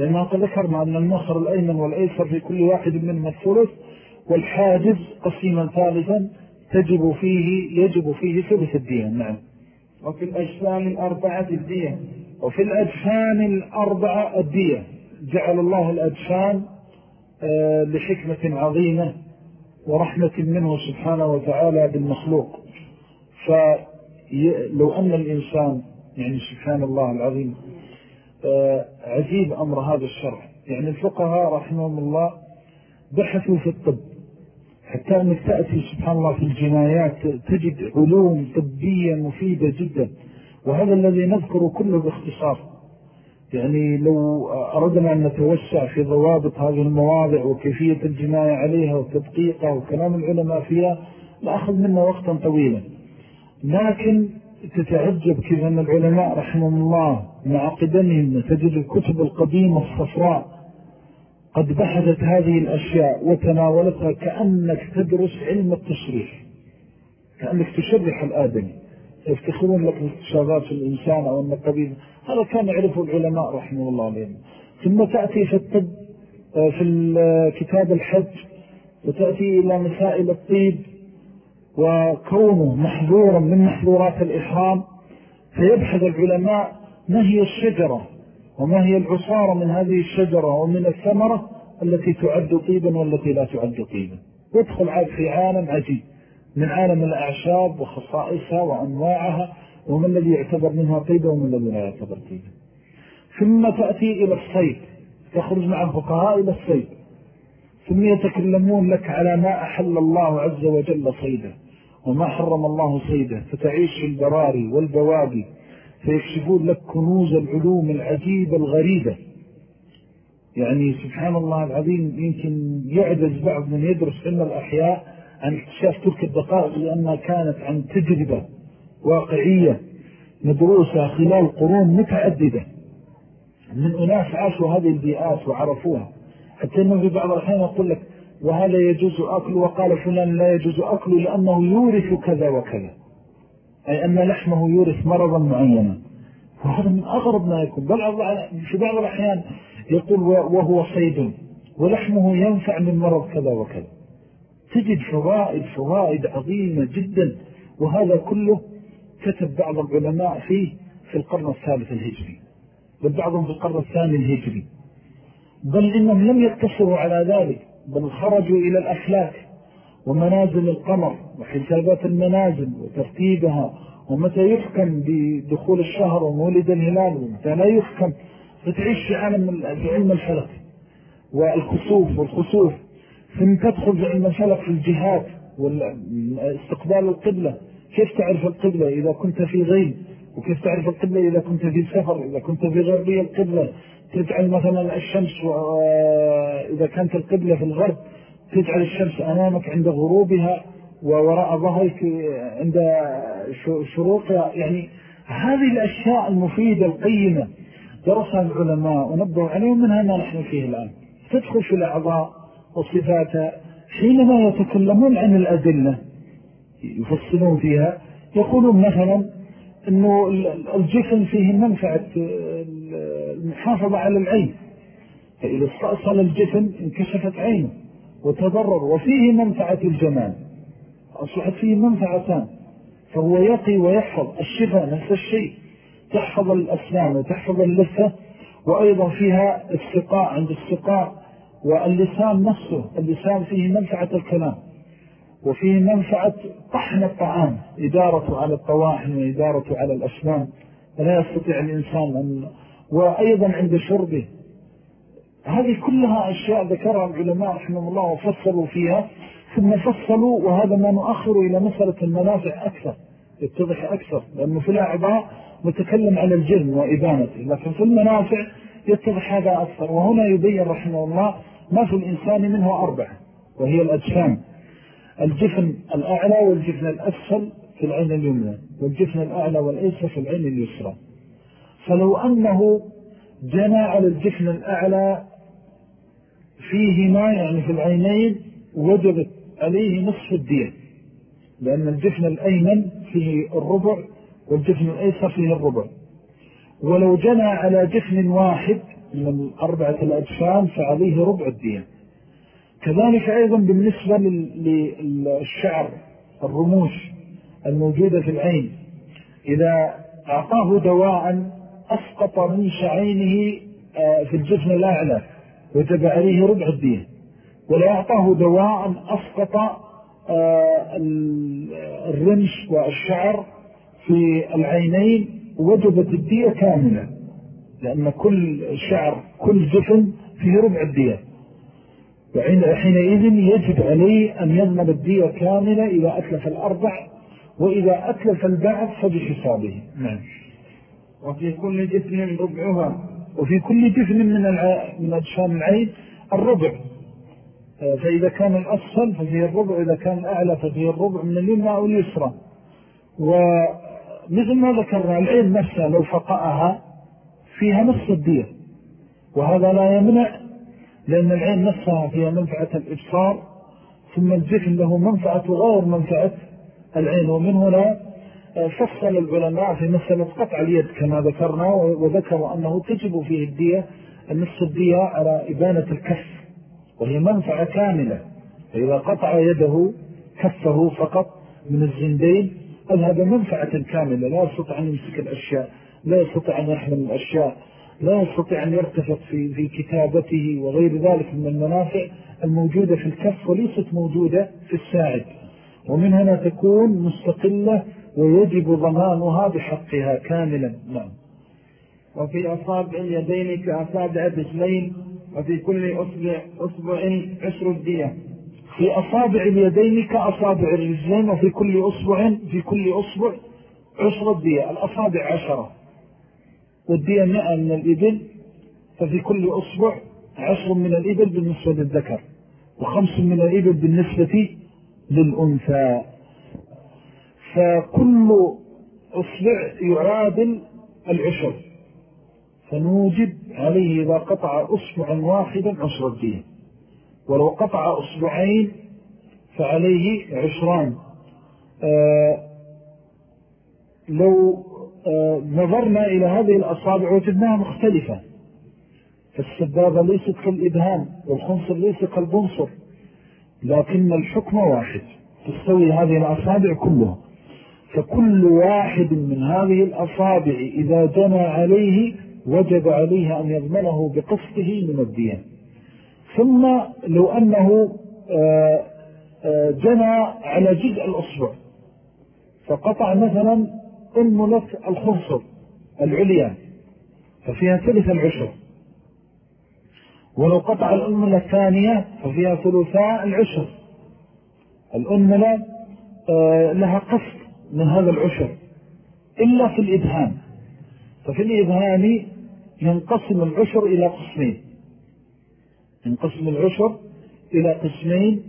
لأنه قد ذكرنا أن النخر الأيمن والأيسر في كل واحد منهم الثلث والحاجز قسيما ثالثا تجب فيه يجب فيه ثلث الدية نعم. وفي الأجفان الأربعة الدية وفي الأجفان الأربعة الدية جعل الله الأجفان آه، لحكمة عظيمة ورحمة منه سبحانه وتعالى بالمخلوق. فلو أن الإنسان يعني سبحان الله العظيم عجيب أمر هذا الشرع يعني الفقهاء رحمهم الله بحثوا في الطب. حتى أنك تأتي سبحان الله في الجنايات تجد علوم طبية مفيدة جدا. وهذا الذي نذكر كله باختصار. يعني لو أردنا أن نتوسع في ضوابط هذه المواضع وكيفية الجناية عليها وتدقيقها وكلام العلماء فيها لأخذ منا وقتا طويلا. لكن تتعجب كيف أن العلماء رحمهم الله مع قدمهم تجد الكتب القديمة الصفراء قد بحثت هذه الأشياء وتناولتها كأنك تدرس علم التشريح كأنك تشرح الآدمي. يفتخرون لك باكتشافات في الإنسان أو الطبيب هذا كان يعرفه العلماء رحمه الله عليهم. ثم تأتي في الطب آه، في كتاب الحج وتأتي إلى مسائل الطيب. وكونه محظورا من محظورات الإحرام فيبحث العلماء ما هي الشجرة وما هي العصارة من هذه الشجرة ومن الثمرة التي تعد طيبا والتي لا تعد طيبا. يدخل عاد في عالم عجيب من عالم الأعشاب وخصائصها وأنواعها وما الذي يعتبر منها طيبا وما الذي لا يعتبر طيبا. ثم تأتي إلى الصيد تخرج مع الفقهاء إلى الصيد. ثم يتكلمون لك على ما أحل الله عز وجل صيده. وما حرم الله صيده فتعيش في البراري والبوابي فيكشفون لك كنوز العلوم العجيبة الغريبة. يعني سبحان الله العظيم يمكن يعجز بعض من يدرس علم الأحياء عن اكتشاف تلك الدقائق لأنها كانت عن تجربة واقعية مدروسة خلال قرون متعددة. من أناس عاشوا هذه البيئات وعرفوها. حتى أنه في بعض الأحيان يقول لك وهذا يجوز أكل؟ وقال فلان لا يجوز أكل لأنه يورث كذا وكذا. أي أن لحمه يورث مرضا معينا. وهذا من أغرب ما يكون. بل في بعض الأحيان يقول وهو صيد ولحمه ينفع من مرض كذا وكذا. تجد فوائد فوائد عظيمة جدا. وهذا كله كتب بعض العلماء فيه في القرن الثالث الهجري. بل بعضهم في القرن الثاني الهجري. بل إنهم لم يقتصروا على ذلك. بل خرجوا إلى الأفلاك ومنازل القمر وحسابات المنازل وترتيبها ومتى يحكم بدخول الشهر ومولد الهلال ومتى لا يحكم فتعيش في عالم علم الفلك والخسوف والخسوف. ثم تدخل في علم الفلك في الجهات واستقبال القبلة؟ كيف تعرف القبلة إذا كنت في غيب وكيف تعرف القبلة إذا كنت في سفر؟ إذا كنت في غربية القبلة؟ تجعل مثلا الشمس إذا كانت القبلة في الغرب تجعل الشمس أمامك عند غروبها ووراء ظهرك عند شروقها. يعني هذه الأشياء المفيدة القيمة درسها العلماء ونبضوا عليهم منها ما نحن فيه الآن. تدخل في الأعضاء وصفاتها حينما يتكلمون عن الأدلة يفصلون فيها يقولون مثلا أنه الجفن فيه منفعة المحافظة على العين. فإذا استأصل الجفن انكشفت عينه وتضرر وفيه منفعة الجمال. أصبحت فيه منفعتان. فهو يقي ويحفظ الشفاء نفس الشيء. تحفظ الأسنان وتحفظ اللثة وأيضا فيها السقاء عند السقاء واللسان نفسه اللسان فيه منفعة الكلام. وفيه منفعة طحن الطعام إدارة على الطواحن وإدارة على الأسنان. فلا يستطيع الإنسان أن وأيضا عند شربه. هذه كلها أشياء ذكرها العلماء رحمه الله وفصلوا فيها. ثم فصلوا وهذا ما نؤخر إلى مسألة المنافع أكثر يتضح أكثر لأنه في الأعضاء متكلم على الجرم وإبانته لكن في المنافع يتضح هذا أكثر. وهنا يبين رحمه الله ما في الإنسان منه أربعة وهي الأجسام. الجفن الأعلى والجفن الأسفل في العين اليمنى والجفن الأعلى والأيسر في العين اليسرى. فلو أنه جنى على الجفن الأعلى فيهما يعني في العينين وجبت عليه نصف الدين. لأن الجفن الأيمن فيه الربع والجفن الأيسر فيه الربع. ولو جنى على جفن واحد من أربعة الأجفان فعليه ربع الدين. كذلك أيضا بالنسبة للشعر الرموش الموجودة في العين. إذا أعطاه دواء أسقط من شعينه آه، في الجفن الأعلى وجب عليه ربع الدين. ولو أعطاه دواء أسقط آه، الرمش والشعر في العينين وجبت الدية كاملة لأن كل شعر كل جفن فيه ربع الدية. وحينئذ يجب عليه أن يضمن الدية كاملة إذا أتلف الأربع وإذا أتلف البعض فبحسابه. نعم. وفي كل جفن ربعها. وفي كل جفن من من أجسام العين الربع. فإذا كان الأسفل ففيه الربع إذا كان الأعلى ففيه الربع من اليمنى أو اليسرى. ومثل ما ذكرنا العين نفسها لو فقأها فيها نصف الدية. وهذا لا يمنع لأن العين نفسها فيها منفعة الإبصار ثم الجفن له منفعة غير منفعة العين ومن هنا فصل العلماء في مسألة قطع اليد كما ذكرنا وذكروا أنه تجب فيه الدية النصف الدية على إبانة الكف وهي منفعة كاملة فإذا قطع يده كفه فقط من الزندين أذهب منفعة كاملة لا يستطيع أن يمسك الأشياء لا يستطيع أن يحمل الأشياء. لا يستطيع أن يرتفق في, في كتابته وغير ذلك من المنافع الموجودة في الكف وليست موجودة في الساعد. ومن هنا تكون مستقلة ويجب ضمانها بحقها كاملا. نعم. وفي أصابع اليدين كأصابع الرجلين وفي كل أصبع, أصبع عشر الدية. في أصابع اليدين كأصابع الرجلين وفي كل أصبع في كل أصبع عشر الدية. الأصابع عشرة. والدية مئة من الإبل ففي كل أصبع عشر من الإبل بالنسبة للذكر وخمس من الإبل بالنسبة للأنثى. فكل أصبع يعادل العشر. فنوجب عليه إذا قطع أصبعا واحدا عشر الدين. ولو قطع أصبعين فعليه عشران. آه لو نظرنا إلى هذه الأصابع وجدناها مختلفة. فالسبابة ليست كالإبهام والخنصر ليس كالبنصر لكن الحكم واحد تستوي هذه الأصابع كلها. فكل واحد من هذه الأصابع إذا جنى عليه وجب عليه أن يضمنه بقصده من الدين ثم لو أنه آه، آه، جنى على جزء الأصبع فقطع مثلا أنملة الخنصر العليا ففيها ثلث العشر. ولو قطع الأنملة الثانية ففيها ثلثاء العشر. الأنملة آه، لها قصد من هذا العشر إلا في الإبهام. ففي الإبهام ينقسم العشر إلى قسمين. ينقسم العشر إلى قسمين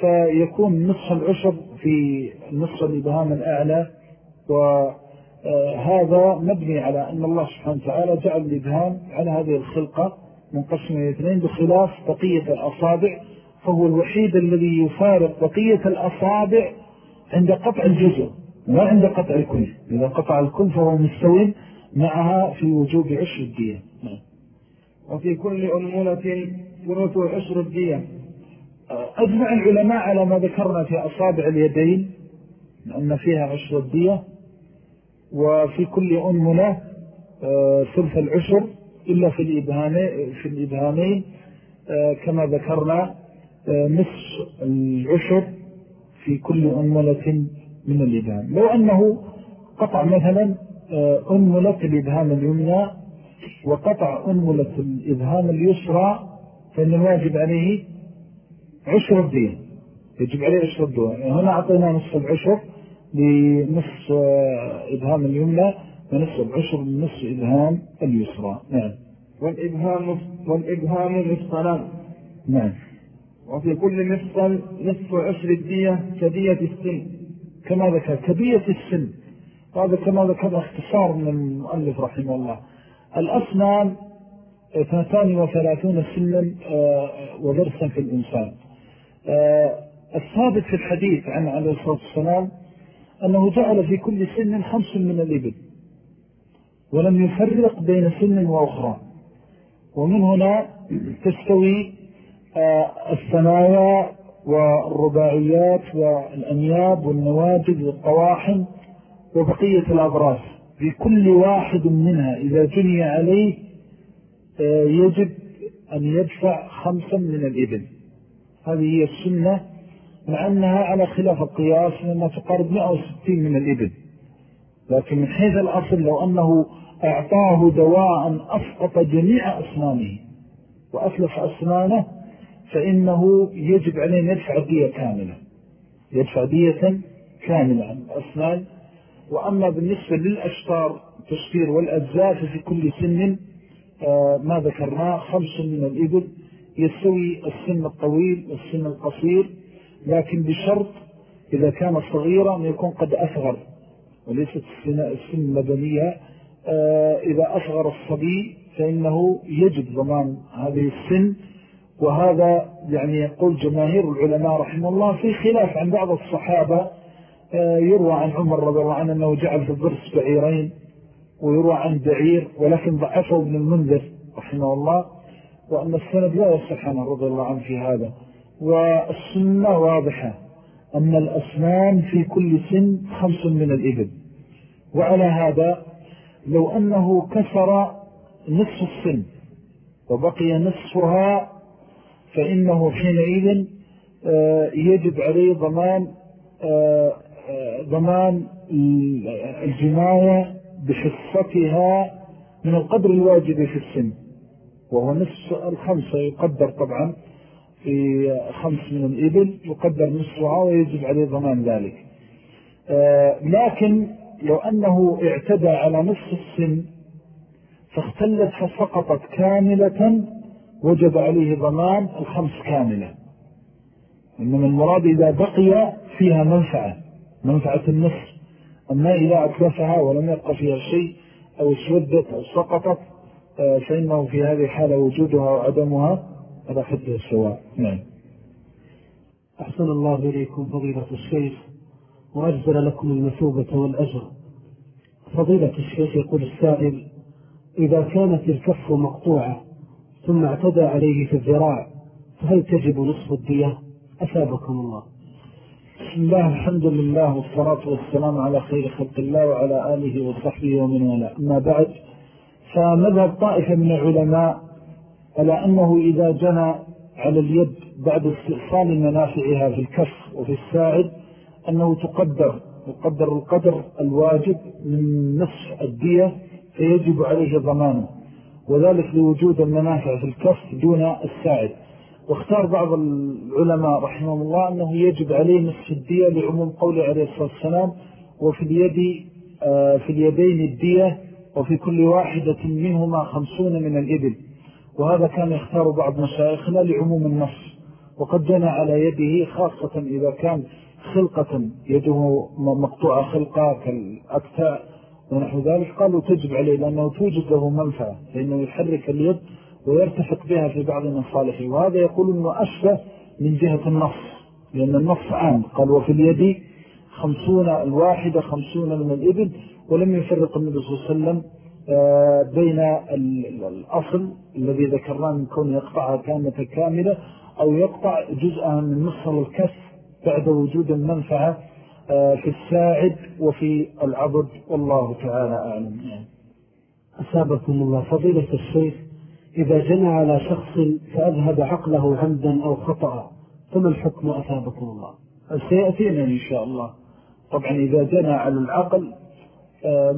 فيكون نصف العشر في نصف الإبهام الأعلى وهذا مبني على أن الله سبحانه وتعالى جعل الإبهام على هذه الخلقة منقسم إلى اثنين بخلاف بقية الأصابع فهو الوحيد الذي يفارق بقية الأصابع عند قطع الجزء لا عند قطع الكل. إذا قطع الكل فهو مستوي معها في وجوب عشر الدية. نعم. وفي كل أنمولة ثلث عشر الدية. أجمع العلماء على ما ذكرنا في أصابع اليدين أن فيها عشر الدية. وفي كل أنملة آه، ثلث العشر إلا في الإبهامين, في الإبهامين آه، كما ذكرنا آه، نصف العشر في كل أنملة من الإبهام. لو أنه قطع مثلا أنملة الإبهام اليمنى وقطع أنملة الإبهام اليسرى فإن الواجب عليه عشر الدين. يجب عليه عشر الدين. يعني هنا أعطينا نصف العشر لنصف آه، إبهام اليمنى ونصف العشر لنصف إبهام اليسرى. نعم. والإبهام, والإبهام مفصلان. نعم. وفي كل مفصل نصف عشر الدية كدية السن. كما ذكر كبية السن. هذا كما ذكر اختصار من المؤلف رحمه الله. الأسنان اثنتان وثلاثون سنا آه، وذرسا في الإنسان. آه، الثابت في الحديث عن عليه الصلاة والسلام أنه جعل في كل سن خمس من الإبل ولم يفرق بين سن وأخرى. ومن هنا تستوي آه، الثنايا والرباعيات والأنياب والنواجد والطواحن وبقية الأبراس في كل واحد منها إذا جني عليه آه، يجب أن يدفع خمسا من الإبل. هذه هي السنة مع أنها على خلاف القياس لأنها تقارب 160 من الإبل. لكن من حيث الأصل لو أنه أعطاه دواء أسقط جميع أسنانه وأسلف أسنانه فإنه يجب عليه أن يدفع دية كاملة. يدفع دية كاملة عن الأسنان. وأما بالنسبة للأشطار التشفير والأجزاء في كل سن آه، ما ذكرناه خمس من الإبل. يستوي السن الطويل والسن القصير. لكن بشرط إذا كان صغيرا يكون قد أصغر وليست السن المدنية آه، إذا أصغر الصبي فإنه يجب ضمان هذه السن. وهذا يعني يقول جماهير العلماء رحمه الله في خلاف عن بعض الصحابة. آه، يروى عن عمر رضي الله عنه أنه جعل في الضرس بعيرين ويروى عن بعير ولكن ضعفه ابن المنذر رحمه الله. وأن السند لا يصح عنه رضي الله عنه في هذا. والسنة واضحة أن الأسنان في كل سن خمس من الإبل. وعلى هذا لو أنه كسر نصف السن وبقي نصفها فإنه حينئذ آه، يجب عليه ضمان آه، آه، ضمان الجماية بحصتها من القدر الواجب في السن. وهو نصف الخمسة يقدر طبعا. في خمس من الإبل يقدر نصفها ويجب عليه ضمان ذلك. لكن لو أنه اعتدى على نصف السن فاختلت فسقطت كاملة وجب عليه ضمان الخمس كاملة. إنما المراد إذا بقي فيها منفعة منفعة النصف. أما إذا أتلفها ولم يبقى فيها شيء أو اسودت أو سقطت آه، فإنه في هذه الحالة وجودها وعدمها على حده السواء نعم. أحسن الله إليكم فضيلة الشيخ وأجزل لكم المثوبة والأجر. فضيلة الشيخ يقول السائل إذا كانت الكف مقطوعة ثم اعتدى عليه في الذراع فهل تجب نصف الدية؟ أثابكم الله. بسم الله الحمد لله والصلاة والسلام على خير خلق الله وعلى آله وصحبه ومن ولا أما بعد فمذهب طائفة من العلماء على أنه إذا جنى على اليد بعد استئصال منافعها في الكف وفي الساعد أنه تقدر يقدر القدر الواجب من نصف الدية فيجب عليه ضمانه وذلك لوجود المنافع في الكف دون الساعد. واختار بعض العلماء رحمه الله أنه يجب عليه نصف الدية لعموم قوله عليه الصلاة والسلام وفي اليد آه، في اليدين الدية وفي كل واحدة منهما خمسون من الإبل وهذا كان يختار بعض مشايخنا لعموم النص وقد جنى على يده خاصة إذا كان خلقة يده مقطوعة خلقة كالأكتاء ونحو ذلك. قالوا تجب عليه لأنه توجد له منفعة لأنه يحرك اليد ويرتفق بها في بعض مصالحه. وهذا يقول أنه أشبه من جهة النص لأن النص عام. قال وفي اليد خمسون الواحدة خمسون من الإبل ولم يفرق النبي صلى الله عليه وسلم بين الأصل الذي ذكرناه من كون يقطعها كاملة كاملة أو يقطع جزءا من مصر الكف بعد وجود المنفعة آه، في الساعد وفي العبد والله تعالى أعلم. أسابكم الله. فضيلة الشيخ إذا جنى على شخص فأذهب عقله عمدا أو خطأ فما الحكم أثابكم الله؟ سيأتينا إن شاء الله. طبعا إذا جنى على العقل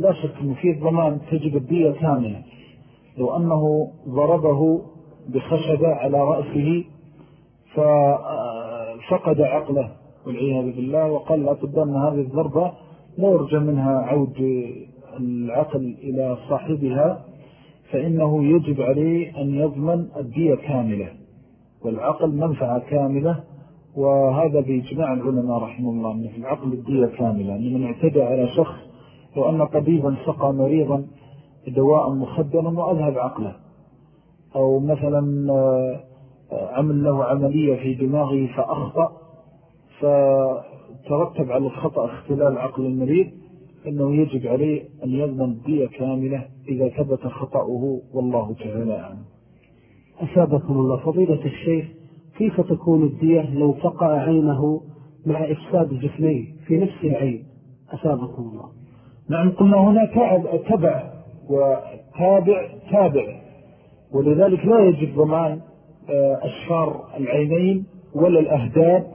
لا شك أنه فيه الضمان تجب الدية كاملة لو أنه ضربه بخشبة على رأسه ففقد آه، عقله والعياذ بالله وقال الأطباء أن هذه الضربة لا يرجى منها عود العقل إلى صاحبها فإنه يجب عليه أن يضمن الدية كاملة والعقل منفعة كاملة وهذا بإجماع العلماء رحمه الله أن في العقل الدية كاملة أن من اعتدى على شخص وأن طبيبا سقى مريضا دواء مخدرا وأذهب عقله. أو مثلا آه، عمل له عملية في دماغه فأخطأ فترتب على الخطأ اختلال عقل المريض أنه يجب عليه أن يضمن دية كاملة إذا ثبت خطأه والله تعالى أعلم. أسابكم الله. فضيلة الشيخ كيف تكون الدية لو فقع عينه مع إفساد جسميه في نفس العين؟ أسابكم الله. نعم قلنا هنا تبع وتابع تابع. ولذلك لا يجب ضمان آه، أشفار العينين ولا الأهداب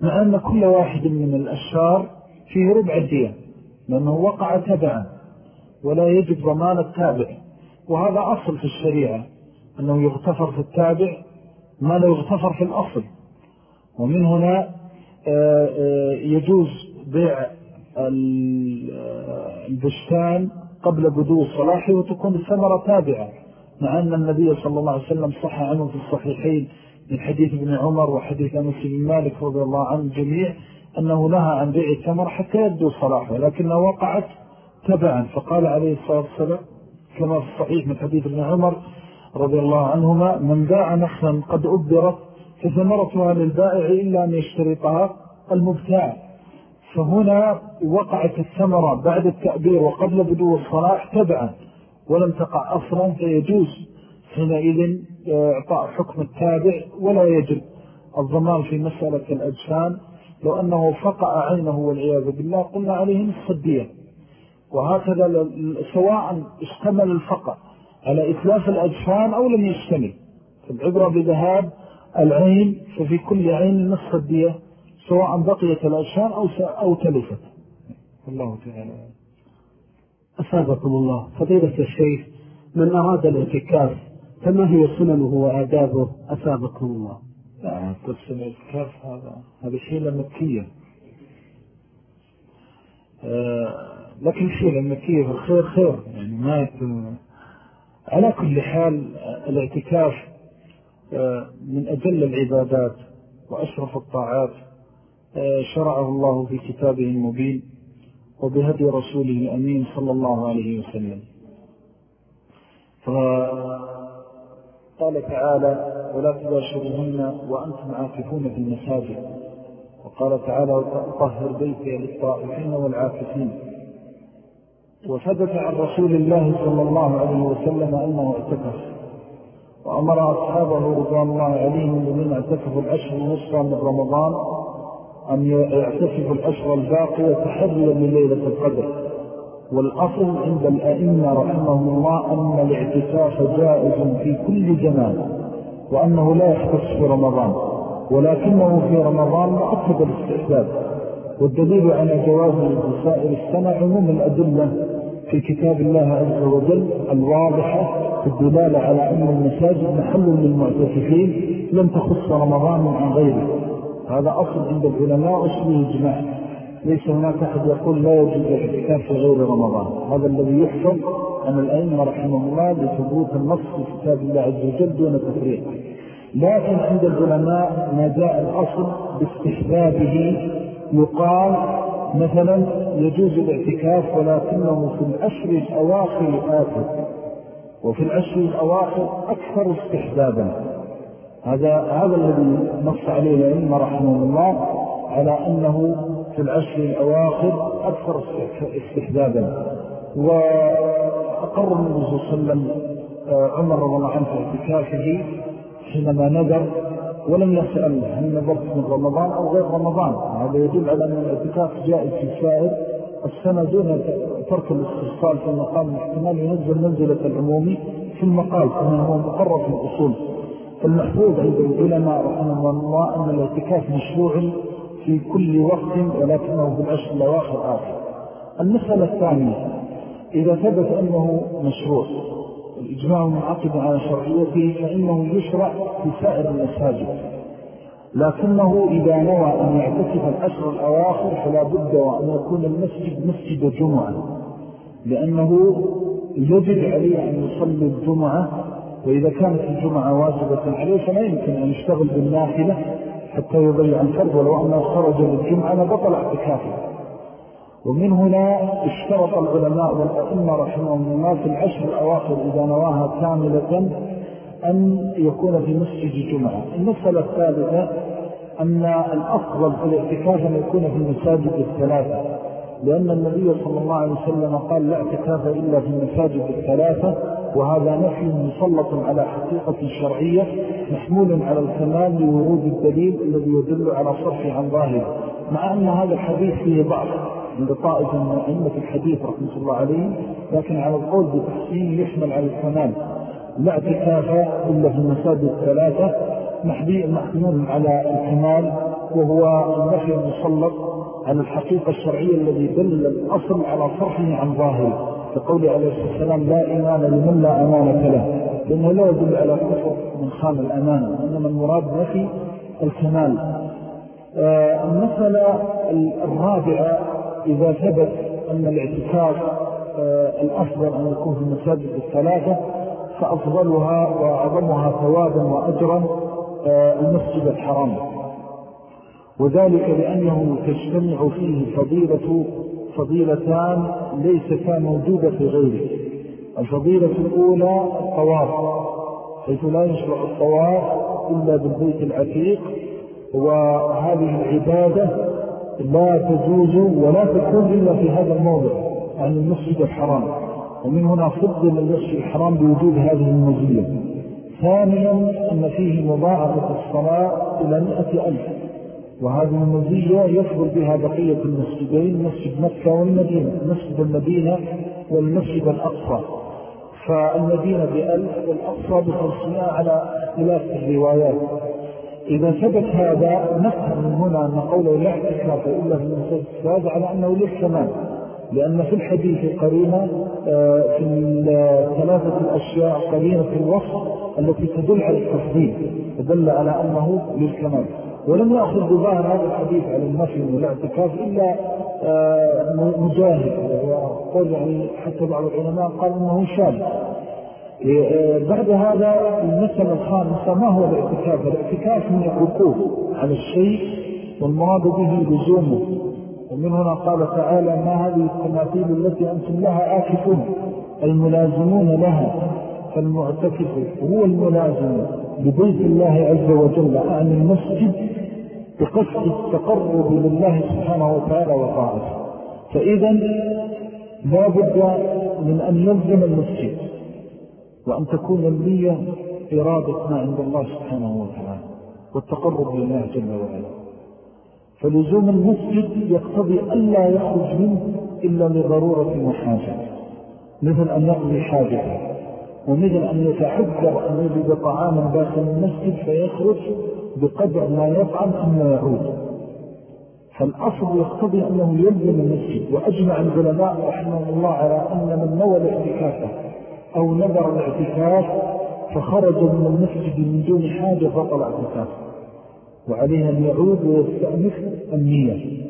مع أن كل واحد من الأشفار فيه ربع الدية لأنه وقع تبعا ولا يجب ضمان التابع. وهذا أصل في الشريعة أنه يغتفر في التابع ما لا يغتفر في الأصل. ومن هنا آه، آه، يجوز بيع البستان قبل بدو صلاحه وتكون الثمرة تابعة مع أن النبي صلى الله عليه وسلم صح عنه في الصحيحين من حديث ابن عمر وحديث أنس بن مالك رضي الله عنه الجميع أنه نهى عن بيع الثمر حتى يبدو صلاحه لكنها وقعت تبعا. فقال عليه الصلاة والسلام كما في الصحيح من حديث ابن عمر رضي الله عنهما من باع نخلا قد أبدرت فثمرتها للبائع إلا أن يشترطها المبتاع. فهنا وقعت الثمرة بعد التأبير وقبل بدو الصلاح تبعا ولم تقع أصلا فيجوز حينئذ إعطاء حكم التابع ولا يجب الضمان في مسألة الأجسام. لو أنه فقع عينه والعياذ بالله قلنا عليه نصف الدية وهكذا سواء اشتمل الفقع على إتلاف الأجفان أو لم يشتمل. فالعبرة بذهاب العين ففي كل عين نصف الدية سواء بقيت الأجفان أو, أو تلفت. الله تعالى. أسابقكم الله. فضيلة الشيخ من أراد الاعتكاف فما هي سننه وآدابه؟ أسابقكم الله. لا قسم الاعتكاف هذا هذا شيء مكية آه لكن شيء المكية الخير خير. يعني ما على كل حال الاعتكاف آه، من أجل العبادات وأشرف الطاعات. آه، شرعه الله في كتابه المبين وبهدي رسوله الأمين صلى الله عليه وسلم. فقال تعالى ولا تباشرهن وأنتم عاكفون في المساجد. وقال تعالى طهر بيتي للطائفين والعاكفين. وثبت عن رسول الله صلى الله عليه وسلم أنه اعتكف وأمر أصحابه رضوان الله عليهم الذين اعتكفوا العشر الوسطى من رمضان أن يعتكفوا العشر الباقية تحريا لليلة القدر. والأصل عند الأئمة رحمهم الله أن الاعتكاف جائز في كل زمان وأنه لا يختص في رمضان ولكنه في رمضان مؤكد الاستحباب. والدليل على جوازه في سائر السنة عموم الأدلة في كتاب الله عز وجل الواضحة الدلالة على أن المساجد محل للمعتكفين لم تخص رمضان عن غيره. هذا أصل عند العلماء أسله إجماع. ليس هناك أحد يقول لا يجوز الاعتكاف في غير رمضان. هذا الذي يحفظ عن الأئمة رحمه الله لثبوت النص في كتاب الله عز وجل دون تفريق. لكن عند العلماء ما جاء الأصل باستحبابه يقال مثلا يجوز الاعتكاف ولكنه في الأشر الأواخر آخر وفي الأشر الأواخر أكثر استحبابا. هذا هذا الذي نص عليه العلم رحمه الله على أنه في العشر الأواخر أكثر استحبابا. وأقر النبي صلى الله عليه وسلم آه، عمر رضي الله عنه اعتكافه حينما نذر ولم يسأل هل نظرت من رمضان أو غير رمضان. هذا يدل على أن الاعتكاف جائز في سائر السنة دون ترك الاستفصال في المقام الاحتمال ينزل منزلة العمومي في المقال كما هو مقرر في الأصول. فالمحفوظ عند العلماء رحمه الله أن الاعتكاف مشروع في كل وقت ولكنه في العشر الأواخر آخر. المسألة الثانية إذا ثبت أنه مشروع الإجماع منعقد على شرعيته فإنه يشرع في سائر المساجد. لكنه إذا نوى أن يعتكف الأشهر الأواخر فلا بد وأن يكون المسجد مسجد جمعة لأنه يجب عليه أن يصلي الجمعة وإذا كانت الجمعة واجبة عليه فلا يمكن أن يشتغل بالنافلة حتى يضيع الفرد ولو أنه خرج للجمعة لبطل اعتكافه. ومن هنا اشترط العلماء والأئمة رحمهم الله في العشر الأواخر إذا نواها كاملة أن يكون في مسجد جمعة. المسألة الثالثة أن الأفضل في الاعتكاف أن يكون في المساجد الثلاثة. لأن النبي صلى الله عليه وسلم قال لا اعتكاف إلا في المساجد الثلاثة وهذا نفي مسلط على حقيقة شرعية محمول على الكمال لورود الدليل الذي يدل على صرفه عن ظاهره. مع أن هذا الحديث فيه ضعف عند طائفة من أئمة الحديث رحمة الله عليه لكن على القول بتحسين يحمل على الكمال. لا اعتكاف إلا في المساجد الثلاثة محمول على الكمال وهو النفي المسلط على الحقيقة الشرعية الذي دل الأصل على صرفه عن ظاهره كقول عليه الصلاة والسلام لا إيمان لمن لا أمانة له. لأنه لا يدل على كفر من خان الأمانة وإنما المراد نفي الكمال. آه، المسألة الرابعة إذا ثبت أن الاعتكاف آه، الأفضل أن يكون في المساجد الثلاثة فأفضلها وأعظمها ثوابا وأجرا آه، المسجد الحرام. وذلك لأنه تجتمع فيه فضيلة فضيلتان ليستا موجودة في غيره. الفضيلة الأولى الطواف حيث لا يشرع الطواف إلا بالبيت العتيق وهذه العبادة لا تجوز ولا تكون إلا في هذا الموضع عن المسجد الحرام. ومن هنا فضل المسجد الحرام بوجود هذه المزية ثانيا أن فيه مضاعفة الصلاة إلى مئة ألف. وهذه المزية يفضل بها بقية المسجدين مسجد مكة والمدينة مسجد المدينة والمسجد الأقصى. فالمدينة بألف والأقصى بخمسمائة على اختلاف الروايات. إذا ثبت هذا نفهم من هنا أن قوله لا اعتكاف إلا في المسجد السادس على أنه للكمال لأن في الحديث قرينة آه، في ثلاثة الأشياء قرينة الوصف التي تدل على التفضيل تدل على أنه للكمال. ولم يأخذ بظاهر هذا الحديث على النفي والاعتكاف إلا آه، مجاهد وقول يعني حتى بعض العلماء قال أنه شاب آه، بعد هذا المسألة الخامسة ما هو الاعتكاف؟ الاعتكاف من الركوب على الشيء والمراد به لزومه. ومن هنا قال تعالى ما هذه التماثيل التي أنتم لها آكفون؟ الملازمون لها فالمعتكف هو الملازم. لبيت الله عز وجل عن المسجد بقصد التقرب لله سبحانه وتعالى وطاعته. فإذا لا بد من أن يلزم المسجد وأن تكون النية إرادة ما عند الله سبحانه وتعالى والتقرب لله جل وعلا. فلزوم المسجد يقتضي ألا يخرج منه إلا لضرورة وحاجة مثل أن يقضي حاجته. ومثل أن يتحذر أن يجد طعاما داخل المسجد فيخرج بقدر ما يطعم ثم يعود. فالأصل يقتضي أنه يلزم المسجد وأجمع العلماء رحمه الله على أن من نوى الاعتكاف أو نظر الاعتكاف فخرج من المسجد من دون حاجة فطل اعتكافه وعليه أن يعود ويستأنف النية.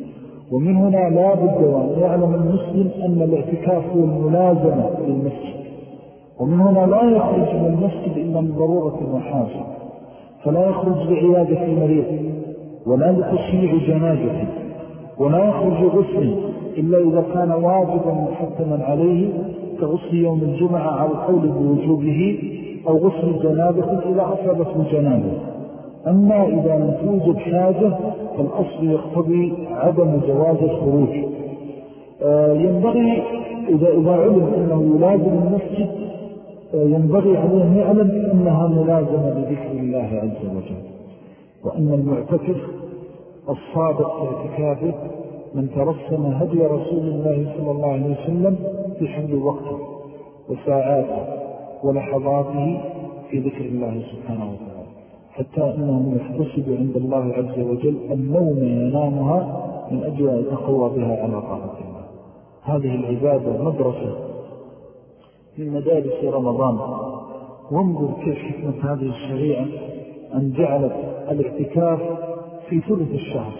ومن هنا لا بد وأن يعلم المسلم أن الاعتكاف هو الملازمة للمسجد. ومن هنا لا يخرج من المسجد إلا من ضرورة وحاجة فلا يخرج لعيادة المريض ولا لتشييع جنازة ولا يخرج غسل إلا إذا كان واجبا محتما عليه كغسل يوم الجمعة على القول بوجوبه أو غسل جنابة إذا أصابته جنابه أما إذا لم توجد حاجة فالأصل يقتضي عدم جواز الخروج. آه، ينبغي إذا, إذا علم أنه يلازم المسجد ينبغي عليه أن يعلم أنها ملازمة لذكر الله عز وجل. وأن المعتكف الصادق في اعتكافه من ترسم هدي رسول الله صلى الله عليه وسلم في حمل وقته وساعاته ولحظاته في ذكر الله سبحانه وتعالى. حتى أنه يحتسب عند الله عز وجل النوم ينامها من أجل أن يتقوى بها على طاعة الله. هذه العبادة مدرسة من مدارس رمضان. وانظر كيف حكمة هذه الشريعة أن جعلت الاعتكاف في ثلث الشهر.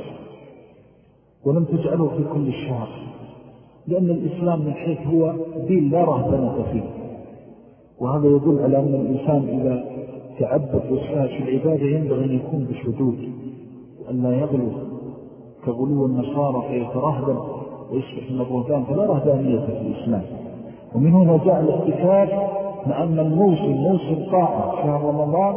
ولم تجعله في كل الشهر. لأن الإسلام من حيث هو دين لا رهبنة فيه. وهذا يدل على أن الإنسان إذا تعبد في العبادة ينبغي أن يكون بشدود. وأن لا يغلو كغلو النصارى فيترهبا ويصبح من الرهبان فلا رهبانية في الإسلام. ومن هنا جاء الاحتفال مع أن الموسم موسم طاعة شهر رمضان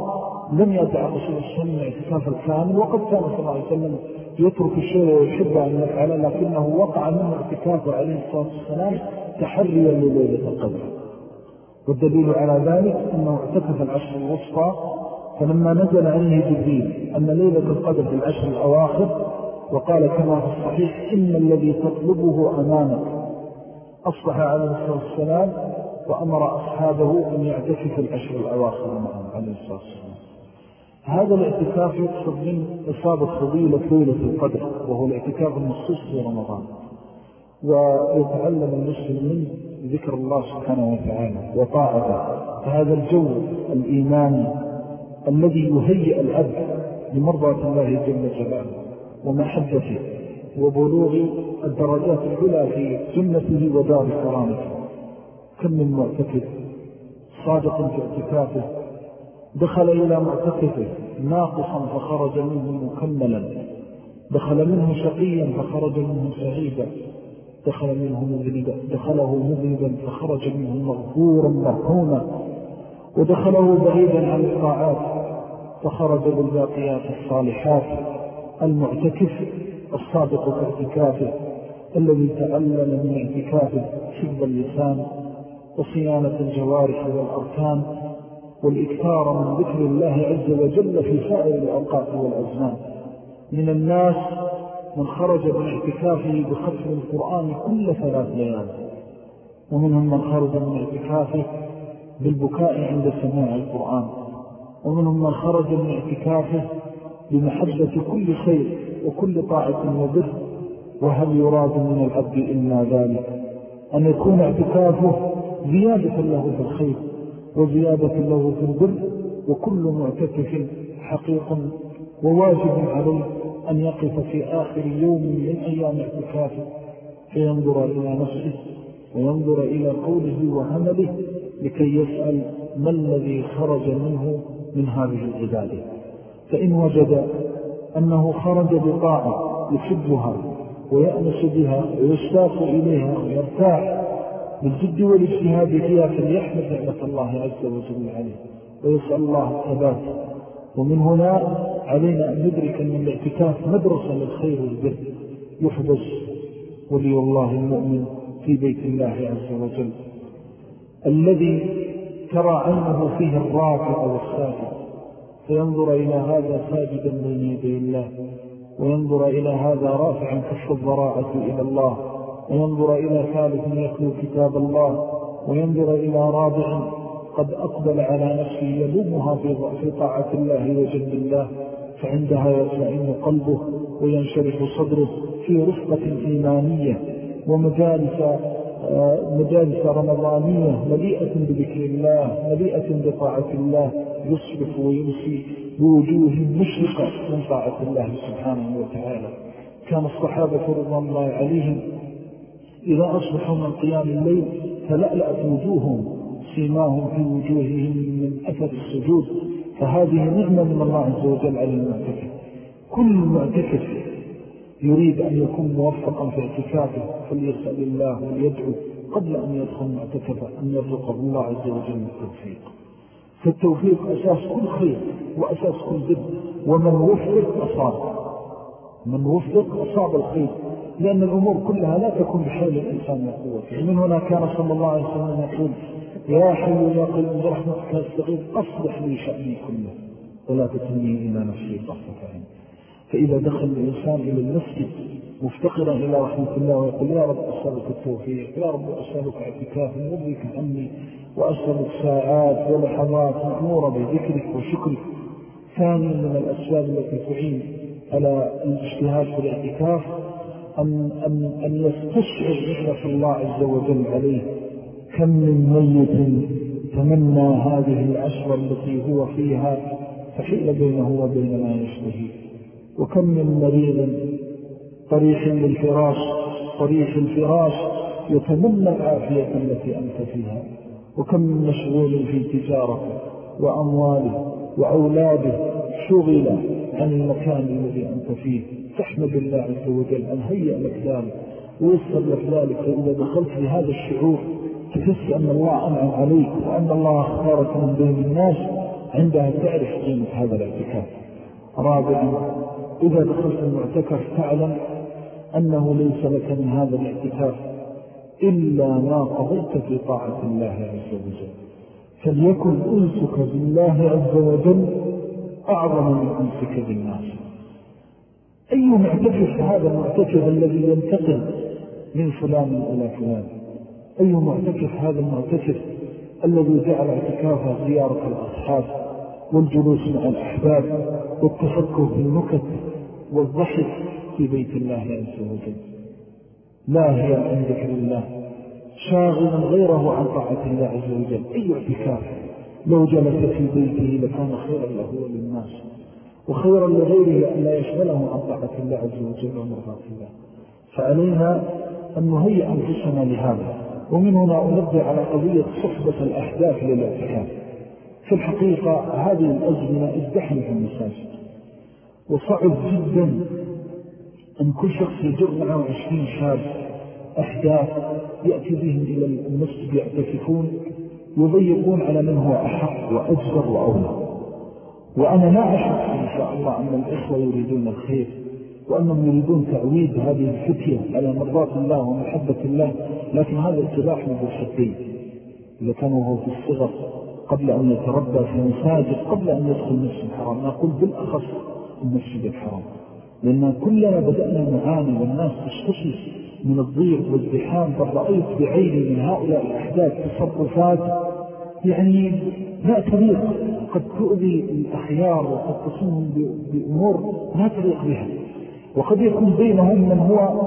لم يدع رسول السلام الاعتكاف الكامل وقد كان صلى الله عليه وسلم يترك الشيء ويحب أن يفعل لكنه وقع منه اعتكافه عليه الصلاة والسلام تحريا لليلة القدر. والدليل على ذلك أنه اعتكف العشر الوسطى فلما نزل عليه جبريل أن ليلة القدر في العشر الأواخر وقال كما في الصحيح إن الذي تطلبه أمامك أصبح عليه الصلاة والسلام وأمر أصحابه أن يعتكف العشر الأواخر معهم عليه الصلاة والسلام. هذا الاعتكاف يقصد من إصابة فضيلة ليلة القدر وهو الاعتكاف المخصوص في رمضان. ويتعلم المسلم منه ذكر الله سبحانه وتعالى وطاعته. هذا الجو الإيماني الذي يهيئ العبد لمرضى الله جل جلاله ومحبته وبلوغ الدرجات العلى في جنته ودار كرامته. كم من معتكف صادق في اعتكافه دخل إلى معتكفه ناقصا فخرج منه مكملا. دخل منه شقيا فخرج منه سعيدا. دخل منه مذنبا دخله مذنبا فخرج منه مغفورا مرحوما. ودخله بعيدا عن الطاعات فخرج بالباقيات الصالحات. المعتكف الصادق في اعتكافه الذي تعلم من اعتكافه حفظ اللسان وصيانة الجوارح والأركان والإكثار من ذكر الله عز وجل في سائر الأوقات والأزمان. من الناس من خرج من اعتكافه بختم القرآن كل ثلاث ليال ومنهم من خرج من اعتكافه بالبكاء عند سماع القرآن ومنهم من خرج من اعتكافه بمحبة كل خير وكل طاعة وبر وهل يراد من العبد إلا ذلك؟ أن يكون اعتكافه زيادة له في الخير وزيادة له في البر وكل معتكف حقيق وواجب عليه أن يقف في آخر يوم من أيام اعتكافه فينظر إلى نفسه وينظر إلى قوله وعمله لكي يسأل ما الذي خرج منه من هذه العبادة. فإن وجد أنه خرج بطاعة يحبها ويأنس بها ويشتاق إليها ويرتاح بالجد والاجتهاد فيها فليحمد نعمة الله عز وجل عليه ويسأل الله الثبات. ومن هنا علينا أن ندرك أن الاعتكاف مدرسة للخير والبر يحدث ولي الله المؤمن في بيت الله عز وجل. الذي ترى عينه فيه الراكع والساجد فينظر إلى هذا ساجدا بين يدي الله وينظر إلى هذا رافعا كف الضراعة إلى الله وينظر إلى ثالث يتلو كتاب الله وينظر إلى رابع قد أقبل على نفسه يلومها في طاعة الله وجد الله فعندها يطمئن قلبه وينشرح صدره في رفقة إيمانية ومجالس آه، مجالس رمضانية مليئة بذكر الله مليئة بطاعة الله. يصبح ويمسي بوجوه مشرقة من طاعة الله سبحانه وتعالى. كان الصحابة رضوان الله عليهم إذا أصبحوا من قيام الليل فلألأت وجوههم سيماهم في وجوههم من أثر السجود. فهذه نعمة من الله عز وجل على المعتكف. كل معتكف يريد أن يكون موفقا في اعتكافه فليسأل الله ويدعو قبل أن يدخل معتكفه أن يرزقه الله عز وجل التوفيق فالتوفيق أساس كل خير وأساس كل ذب ومن وفق أصاب. من وفق أصاب الخير. لأن الأمور كلها لا تكون بحول الإنسان وقوته من هنا كان صلى الله عليه وسلم يقول يا حي يا قلب برحمتك أستغيث أصلح لي شأني كله. ولا تتني إلى نفسي طرفة عين. فإذا دخل الإنسان إلى المسجد مفتقرا إلى رحمة الله ويقول يا رب أسألك التوفيق يا رب أسألك اعتكاف يرضيك عني وأسألك ساعات ولحظات مأمورة بذكرك وشكرك. ثاني من الأسباب التي تعين على الاجتهاد في الاعتكاف أن, أن, أن يستشعر نعمة الله عز وجل عليه. كم من ميت تمنى هذه العشرة التي هو فيها فحيل بينه وبين ما يشتهي وكم من مريض طريح للفراش طريح الفراش يتمنى العافية التي أنت فيها. وكم من مشغول في تجارته وأمواله وأولاده شغل عن المكان الذي أنت فيه. تحمد الله عز وجل أن هيأ لك ذلك ويسر لك ذلك فإذا دخلت في هذا الشعور. تحس أن الله أنعم عليك وأن الله اختارك من بين الناس عندها تعرف قيمة هذا الاعتكاف رابعا إذا دخلت المعتكف تعلم أنه ليس لك من هذا الاعتكاف إلا ما قضيت في طاعة الله عز وجل. فليكن أنسك بالله عز وجل أعظم من أنسك بالناس. أي معتكف هذا المعتكف الذي ينتقل من فلان إلى فلان؟ أي معتكف هذا المعتكف الذي جعل اعتكافه زيارة الأصحاب والجلوس مع الأحباب والتفكر في النكت والضحك في بيت الله عز وجل لا هي عن ذكر الله؟ شاغلا غيره عن طاعة الله عز وجل. أي اعتكاف؟ لو جلس في بيته لكان خيرا له وللناس وخيرا لغيره أن لا يشغله عن طاعة الله عز وجل ومرضات الله. فعلينا أن نهيئ أنفسنا لهذا. ومن هنا أنبه على قضية صحبة الأحداث للاعتكاف. في الحقيقة هذه الأزمنة ازدحم في المساجد وصعب جدا أن كل شخص يجر معه عشرين شاب أحداث يأتي بهم إلى المسجد يعتكفون يضيقون على من هو أحق وأجزر وأولى. وأنا لا أشك إن شاء الله أن الإخوة يريدون الخير وأنهم يريدون تعويد هذه الفتية على مرضات الله ومحبة الله لكن هذا اتباح من الحدين إذا كانوا هو في الصغر قبل أن يتربى في مساجد قبل أن يدخل المسجد الحرام. نقول بالأخص المسجد الحرام. لأن كلنا بدأنا نعاني والناس تشتكي من الضيق والزحام فرأيت بعيني من هؤلاء الأحداث تصرفات يعني لا تليق قد تؤذي الأخيار وقد تصمهم بأمور لا تليق بها. وقد يكون بينهم من هو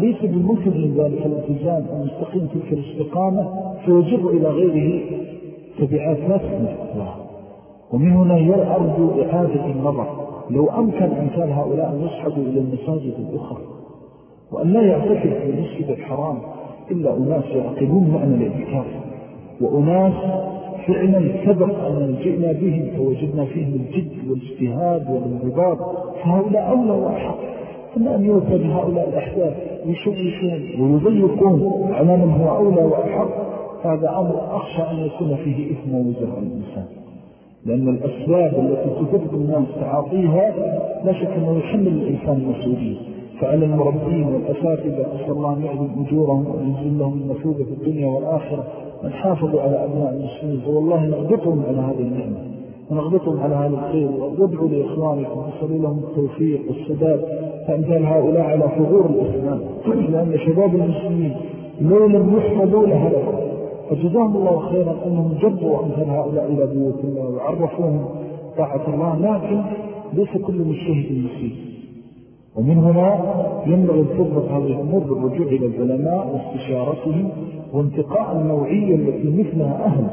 ليس بملتزم ذلك الالتزام المستقيم تلك الاستقامة فيجر إلى غيره تبعات لا تسمح الله ومن هنا يرجو إعادة النظر. لو أمكن أمثال هؤلاء أن يصحبوا إلى المساجد الأخرى وأن لا يعتكف في المسجد الحرام إلا أناس يعقلون معنى الإعتكاف وأناس فعلا سبق أن جئنا بهم فوجدنا فيهم الجد والاجتهاد والانضباط فهؤلاء أولى وأحق ثم أن يوتى بهؤلاء الأحداث يشوشون ويضيقون على من هو أولى وأحق هذا أمر أخشى أن يكون فيه إثم ووزر الإنسان لأن الأسباب التي تجرد الناس تعاطيها لا شك أنه يحمل الإنسان المسؤولية. فعلى المربين والأساتذة أسأل الله أن يعلم أجورهم وينزل لهم المثوبة في الدنيا والآخرة من حافظوا على أبناء المسلمين. فوالله نغبطهم على هذه النعمة ونغبطهم على هذا الخير. وادعوا لإخوانكم وصلوا لهم التوفيق والسداد. فأمثال هؤلاء على فغور الإسلام لأن شباب المسلمين لو لم يحفظوا لهلكوا فجزاهم الله خيرا أنهم جبوا أمثال هؤلاء إلى بيوت الله وعرفوهم طاعة الله لكن ليس كل مشهد المسلم ومن هنا ينبغي الفضل هذه الأمور بالرجوع إلى العلماء واستشارتهم وانتقاء النوعية التي مثلها أهل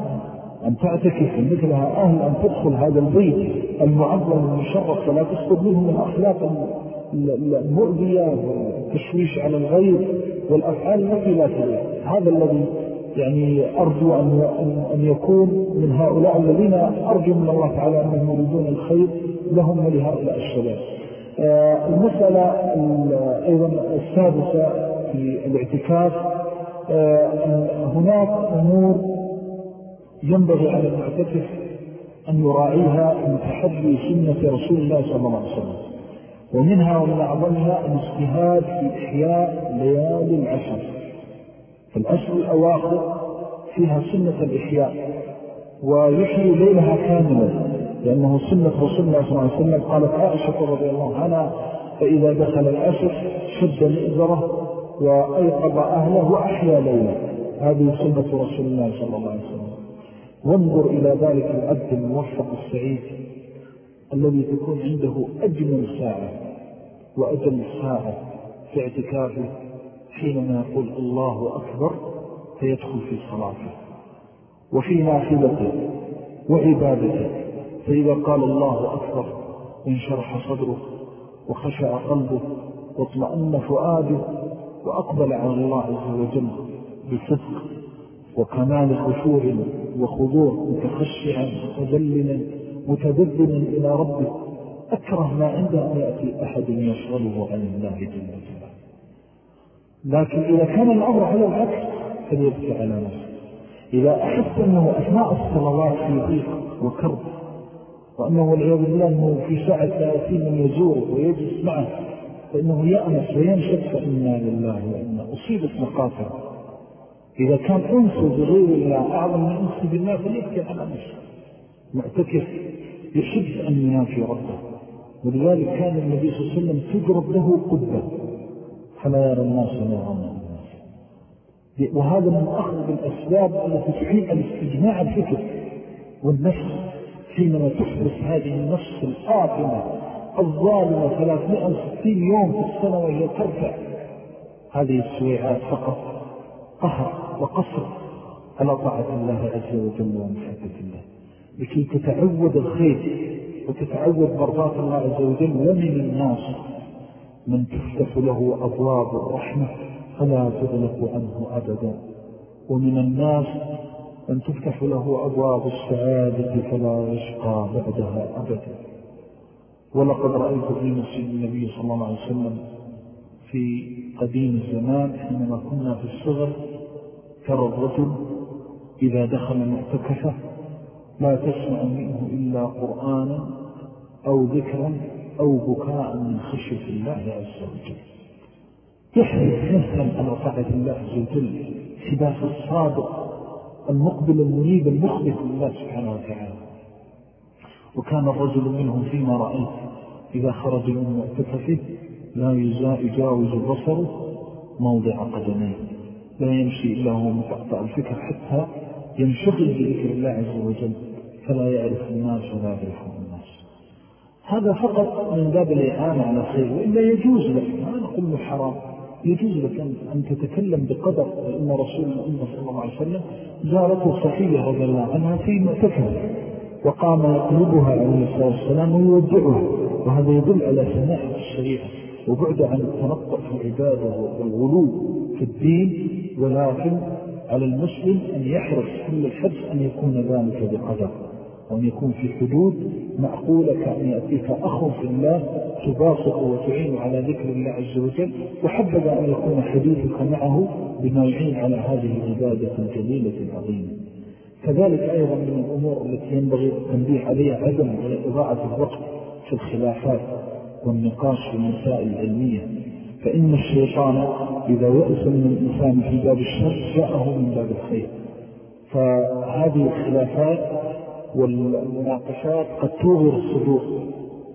أن تعتكف مثلها أهل أن تدخل هذا البيت المعظم المشرف فلا تسقط منهم الأخلاق المؤذية والتشويش على الغير والأفعال التي لا تليق. هذا الذي يعني أرجو أن يكون من هؤلاء الذين أرجو من الله تعالى أنهم يريدون الخير لهم ولهؤلاء الشباب. آه، المسألة أيضا السادسة في الاعتكاف. آه، هناك أمور ينبغي على المعتكف أن يراعيها من تحدي سنة رسول الله صلى الله عليه وسلم ومنها ومن أعظمها الاجتهاد في إحياء ليالي العشر. فالأشهر الأواخر فيها سنة الإحياء ويحيي ليلها كاملا لأنه سنة رسول الله صلى الله عليه وسلم قالت عائشة رضي الله عنها فإذا دخل العشر شد مئزره وأيقظ أهله وأحيا ليلة. هذه سنة رسول الله صلى الله عليه وسلم. وانظر إلى ذلك العبد الموفق السعيد الذي تكون عنده أجمل ساعة وأجل ساعة في اعتكافه حينما يقول الله أكبر فيدخل في صلاته. وفي نافلته وعبادته. فإذا قال الله أكبر انشرح صدره وخشع قلبه واطمأن فؤاده وأقبل على الله عز وجل بصدق وكمال خشوع وخضوع متخشعا متذللا متذللا إلى ربه أكره ما عنده أن يأتي أحد يشغله عن الله جل وجل لكن إذا كان الأمر على العكس فليبكي على نفسه. إذا أحس أنه أثناء الصلوات في ضيق وكرب وأنه والعياذ بالله أنه في ساعة لا من يزوره ويجلس معه فإنه يأنس وينشد فإنا لله وإنا أصيبت مقاتل. إذا كان أنسه بغير الله أعظم من أنسه بالله فليبكي على نفسه. معتكف يحب أن ينافي ربه. ولذلك كان النبي صلى الله عليه وسلم تجرب له قبة فلا يرى الناس نورا وهذا من أخذ الأسباب التي تعين الاستجماع الفكر والنفس حينما تحدث هذه النفس الآثمة الظالمة 360 يوم في السنة وهي ترفع. هذه السويعات فقط قهر وقصر. على طاعة الله عز وجل ومحبة الله. لكي تتعود الخير وتتعود مرضات الله عز وجل ومن الناس. من تفتح له أبواب الرحمة فلا تغلق عنه أبدا. ومن الناس من تفتح له أبواب السعادة فلا يشقى بعدها أبدا. ولقد رأيت في مسجد النبي صلى الله عليه وسلم في قديم الزمان حينما كنا في الصغر ترى الرجل إذا دخل معتكفة لا تسمع منه إلا قرآنا أو ذكرا أو بكاء من خشية الله عز وجل. يحرص نفسا على طاعة الله عز وجل. حباس الصادق المقبل المنيب المخبت لله سبحانه وتعالى. وكان الرجل منهم فيما رأيت. إذا خرج من معتكفه لا يجاوز البصر موضع قدميه. لا يمشي إلا هو متقطع الفكر حتى ينشغل بذكر الله عز وجل. فلا يعرف الناس ولا يعرفه هذا فقط من باب الإعانة على خير وإلا يجوز لك ما نقول له حرام يجوز لك أن تتكلم بقدر فإن رسول الله صلى الله عليه وسلم زارته صفية رضي الله عنها في معتكف وقام يقلبها عليه الصلاة والسلام ويودعها وهذا يدل على سماحة الشريعة وبعد عن التنطق في العبادة والغلو في الدين ولكن على المسلم أن يحرص كل الحرص أن يكون ذلك بقدر. وأن يكون في حدود معقولة كأن يأتيك أخر في الله تباسط وتعين على ذكر الله عز وجل وحبب أن يكون حديثك معه بما يعين على هذه العبادة الجليلة العظيمة. كذلك أيضا من الأمور التي ينبغي التنبيه عليها عدم إضاعة الوقت في الخلافات والنقاش في المسائل العلمية. فإن الشيطان إذا يأس من الإنسان في باب الشر جاءه من باب الخير. فهذه الخلافات والمناقشات قد توغر الصدور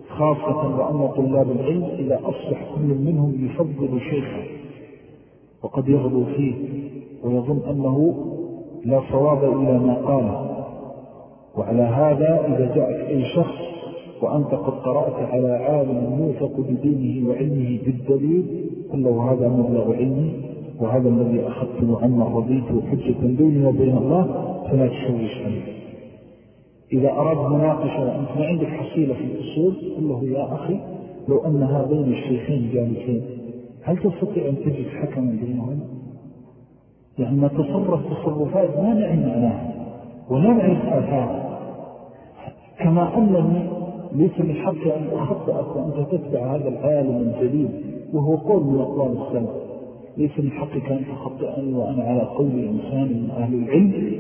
خاصة وأن طلاب العلم إذا أصبح كل منهم يفضل شيخا وقد يغضو فيه ويظن أنه لا صواب إلى ما قاله. وعلى هذا إذا جاءك أي شخص وأنت قد قرأت على عالم يوثق بدينه وعلمه بالدليل قل له هذا مبلغ علمي وهذا الذي أخذته عما رضيت حجة بيني وبين الله فلا تشوش عنه إذا أراد مناقشة وأنت ما عندك حصيلة في الأصول قل له يا أخي لو أن هذين الشيخين جالسين هل تستطيع أن تجد حكما بينهم؟ يعني نتصرف تصرفات ما نعي معناها ولا نعرف آثارها كما أنني ليس من حق أن أخطأك وأنت تتبع هذا العالم الجليل وهو قول من أقوال السلام ليس من حقك أن تخطئني وأنا على قول إنسان من أهل العلم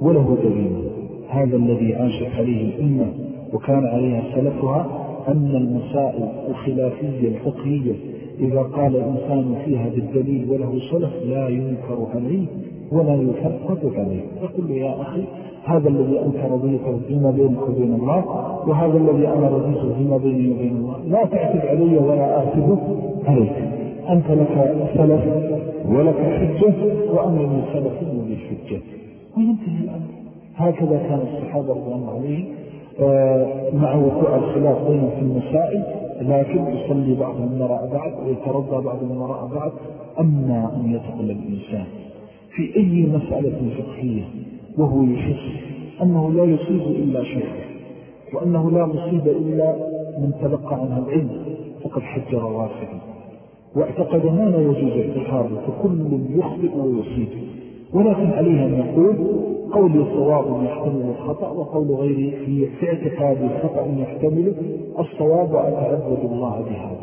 وله دليل. هذا الذي عاشت عليه الأمة وكان عليها سلفها أن المسائل الخلافية الفقهية إذا قال الإنسان فيها بالدليل وله سلف لا ينكر عليه ولا يفقد عليه. يقول يا أخي هذا الذي أنت رضيته فيما بينك وبين الله وهذا الذي أنا رضيته فيما بيني وبين الله لا تعتب علي ولا أعتبه عليك. أنت لك سلف ولك حجة وأنا من سلف ولي حجة. وينتهي الأمر. هكذا كان الصحابة رضي الله عليهم آه، مع وقوع الخلاف بينهم في المسائل لكن يصلي بعضهم وراء بعض ويترضى بعضهم وراء بعض أما أن يتقل الإنسان. في أي مسألة فقهية وهو يحس أنه لا يصيب إلا شيء وأنه لا مصيب إلا من تلقى عنها العلم فقد حجر واسعا واعتقد ما لا يجوز اعتقاده فكل يخطئ ويصيب. ولكن عليه أن يقول قولي صواب يحتمل الخطأ وقول غيري في اعتقاد الخطأ يحتمل الصواب وأتعبد الله بهذا.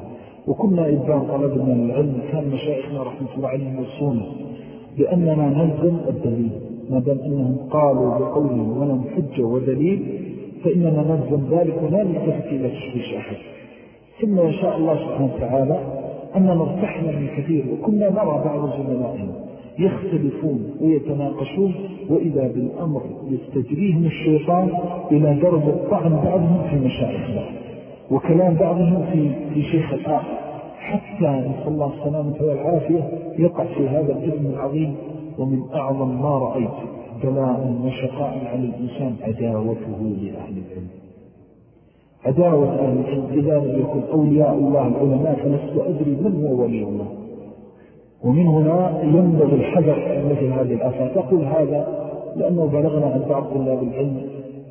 وكنا إبان طلبنا العلم كان مشايخنا رحمة الله عليهم يصونه بأننا نلزم الدليل. ما دام أنهم قالوا بقولهم ولم حجة ودليل فإننا نلزم ذلك ولا نلتفت إلى تشويش أحد. ثم يشاء الله سبحانه وتعالى أننا ارتحنا من كثير وكنا نرى بعض زملائنا. يختلفون ويتناقشون وإذا بالأمر يستجريهم الشيطان إلى درجة طعن بعضهم في مشاعر الله وكلام بعضهم في, في شيخ الآخر. حتى نسأل الله السلامة والعافية يقع في هذا الإذن العظيم ومن أعظم ما رأيت بلاء وشقاء على الإنسان عداوته لأهل العلم. عداوة أهل العلم إذا لم يكن أولياء الله العلماء فلست أدري من هو ولي الله. ومن هنا ينبغي الحذر مثل هذه الآفات أقول هذا لأنه بلغنا عن بعض طلاب العلم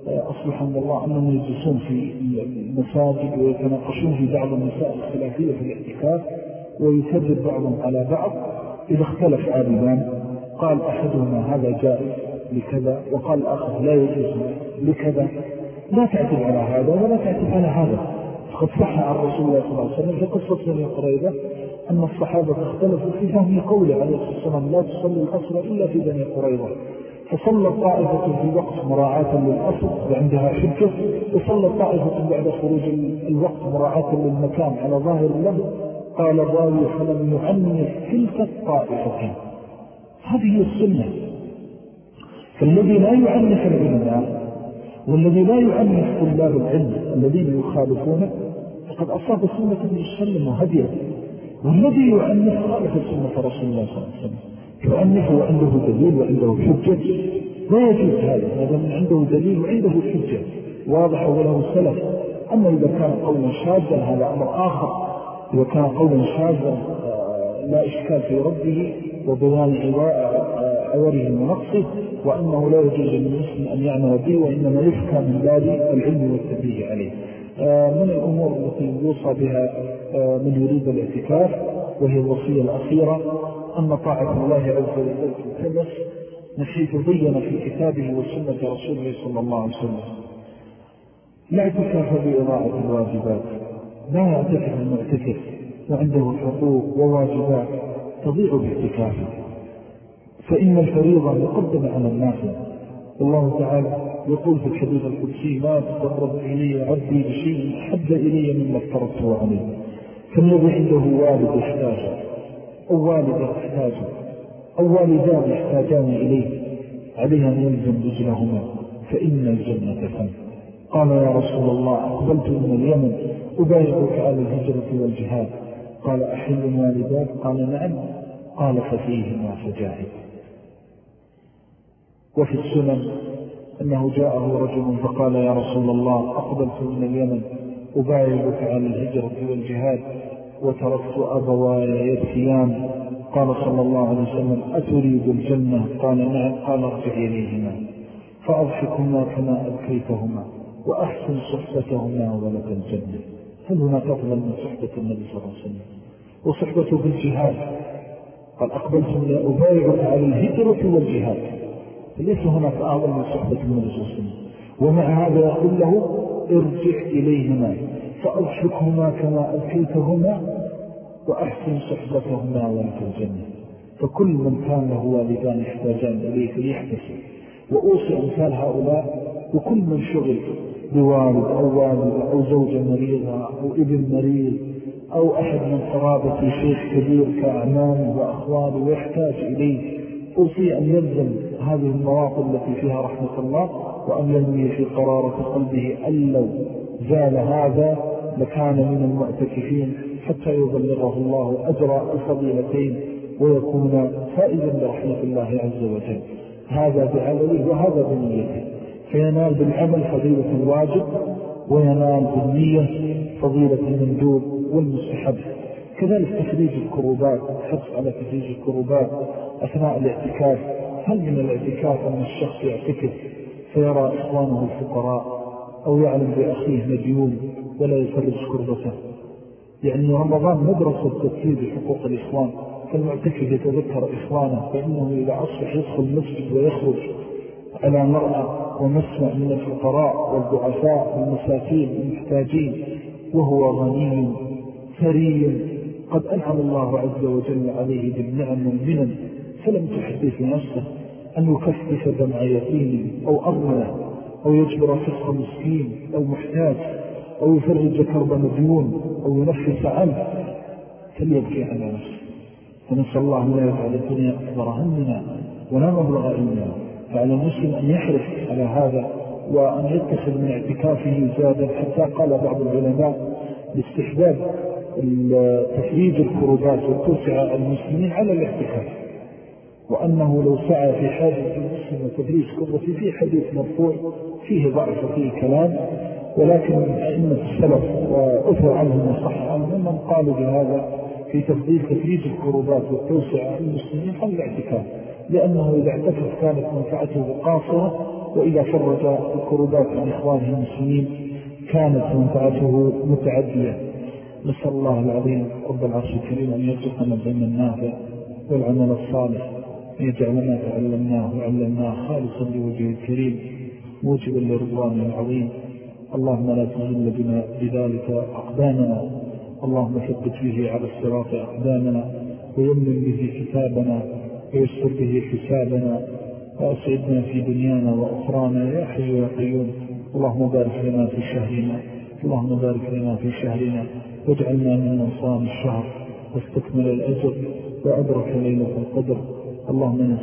أصلحهم الله أنهم يجلسون في المساجد ويتناقشون في بعض المسائل الخلافية في الاعتكاف ويكذب بعضهم على بعض. إذا اختلف عابدان قال أحدهما هذا جائز لكذا وقال الآخر لا يجوز لكذا. لا تعتب على هذا ولا تعتب على هذا. فقد صح عن رسول الله صلى الله عليه وسلم في قصة بني قريبة أن الصحابة اختلفوا في فهم قوله عليه الصلاة والسلام لا تصلي الأسرى إلا في بني قريبة فصلى الطائفة في الوقت مراعاة للأصل وعندها حجة وصلى الطائفة بعد خروج الوقت مراعاة للمكان على ظاهر اللفظ قال الراوي فلم يعنف تلك الطائفتين هذه السنة. فالذي لا يعنف العلماء والذي لا يعنف طلاب العلم الذين يخالفونه فقد أصاب سنة ابن السلم وهدية. والذي يعنف خالف سنة رسول الله صلى الله عليه وسلم. يعنف وعنده دليل وعنده حجة. لا يجوز هذا. هذا من عنده دليل وعنده حجة. واضح وله سلف أما إذا كان قولا شاذا هذا أمر آخر. إذا كان قولا شاذا آه، لا إشكال في رده وبيان عوره ونقصه وأنه لا يجوز للمسلم أن يعمل به وإنما يفكى من باب العلم والتبيه عليه. آه، من الأمور التي يوصى بها آه، من يريد الاعتكاف وهي الوصية الأخيرة أن طاعة الله عز وجل تلتمس نحيث بين في كتابه وسنة رسوله صلى الله عليه وسلم. لا اعتكاف بإضاعة الواجبات. لا يعتكف المعتكف وعنده حقوق وواجبات تضيع باعتكافه فإن الفريضة مقدمة على الناس. الله تعالى يقول في الحديث القدسي ما تقرب إلي عبدي بشيء حد إلي مما افترضته عليه. فالذي عنده والد يحتاجه أو والد يحتاجه أو والدان يحتاجان إليه. عليها أن يلزم رجلهما فإن الجنة فن. قال يا رسول الله أقبلت من اليمن أبايعك على الهجرة والجهاد. قال أحل والدات قال نعم. قال ففيهما فجاهد وفي السنن أنه جاءه رجل فقال يا رسول الله أقبلت من اليمن. أبايعك على الهجرة والجهاد وتركت أبواي يبكيان. قال صلى الله عليه وسلم أتريد الجنة؟ قال نعم قال ارجع إليهما فأضحكهما كما أبكيتهما وأحسن صحبتهما ولك الجنة. هل هناك أفضل من صحبة النبي صلى الله عليه وسلم؟ وصحبته بالجهاد. قال أقبلت من أبايعك على الهجرة والجهاد. فليس هناك أعظم من صحبة النبي صلى الله عليه وسلم. ومع هذا يقول له؟ ارجع إليهما فأضحكهما كما أبكيتهما وأحسن صحبتهما ولك الجنة. فكل من كان له والدان يحتاجان إليه فليحتسب وأوصي أمثال هؤلاء وكل من شغل بوالد أو والد أو زوجة مريضة أو ابن مريض أو أحد من قرابة شيخ كبير كأعمامه وأخواله ويحتاج إليه. أوصي أن يلزم هذه المواطن التي فيها رحمة الله وأن ينمي في قرارة قلبه أن لو زال هذا لكان من المعتكفين حتى يبلغه الله أجر الفضيلتين ويكون فائزا برحمة الله عز وجل. هذا بعمله وهذا بنيته. فينال بالعمل فضيلة الواجب وينال بالنية فضيلة المندوب والمستحب. كذلك تفريج الكروبات حرص على تفريج الكروبات أثناء الاعتكاف. هل من الاعتكاف أن الشخص يعتكف فيرى إخوانه الفقراء أو يعلم بأخيه مديون ولا يفرج كربته؟ يعني رمضان مدرسة تفريج حقوق الإخوان فالمعتكف يتذكر إخوانه فإنه إذا أصبح يدخل المسجد ويخرج على مرأة ومسمع من الفقراء والضعفاء والمساكين والمحتاجين وهو غني ثري قد أنعم الله عز وجل عليه بالنعم والمنن فلم تحدث نفسه أن يكفف دمع يقين أو أرمله أو يجبر فسق مسكين أو محتاج أو يفرج كرب مديون أو ينفس عنه فليبكي على نفسه. فنسأل الله أن يفعل الدنيا أكبر همنا ولا مبلغ علمنا. فعلى المسلم أن يحرص على هذا وأن يتخذ من اعتكافه زادا حتى قال بعض العلماء لاستحباب تفريج الكربات وتوسع المسلمين على الاعتكاف وأنه لو سعى في حاجة المسلم وتفريج كربته في حديث مرفوع فيه ضعف وفيه كلام ولكن أئمة السلف وأثر عنهم وصح عنهم من قالوا بهذا في تفضيل تفريج الكربات والتوسع المسلمين عن الاعتكاف. لأنه إذا اعتكف كانت منفعته قاصرة وإذا فرج الكربات عن إخوانه المسلمين كانت منفعته متعدية. نسأل الله العظيم رب العرش الكريم أن يرزقنا العلم النافع والعمل الصالح. أن يجعل ما تعلمناه وعلمناه خالصا لوجه الكريم موجبا لرضوانه العظيم. اللهم لا تزل بنا بذلك أقدامنا. اللهم ثبت به على الصراط أقدامنا. ويمن به كتابنا ويسر به حسابنا. وأسعدنا في دنيانا وأخرانا. يا حي يا قيوم. اللهم بارك لنا في شهرنا. اللهم بارك لنا في شهرنا. واجعلنا من صام الشهر. واستكمل الأجر. وأدرك ليلة القدر. اللهم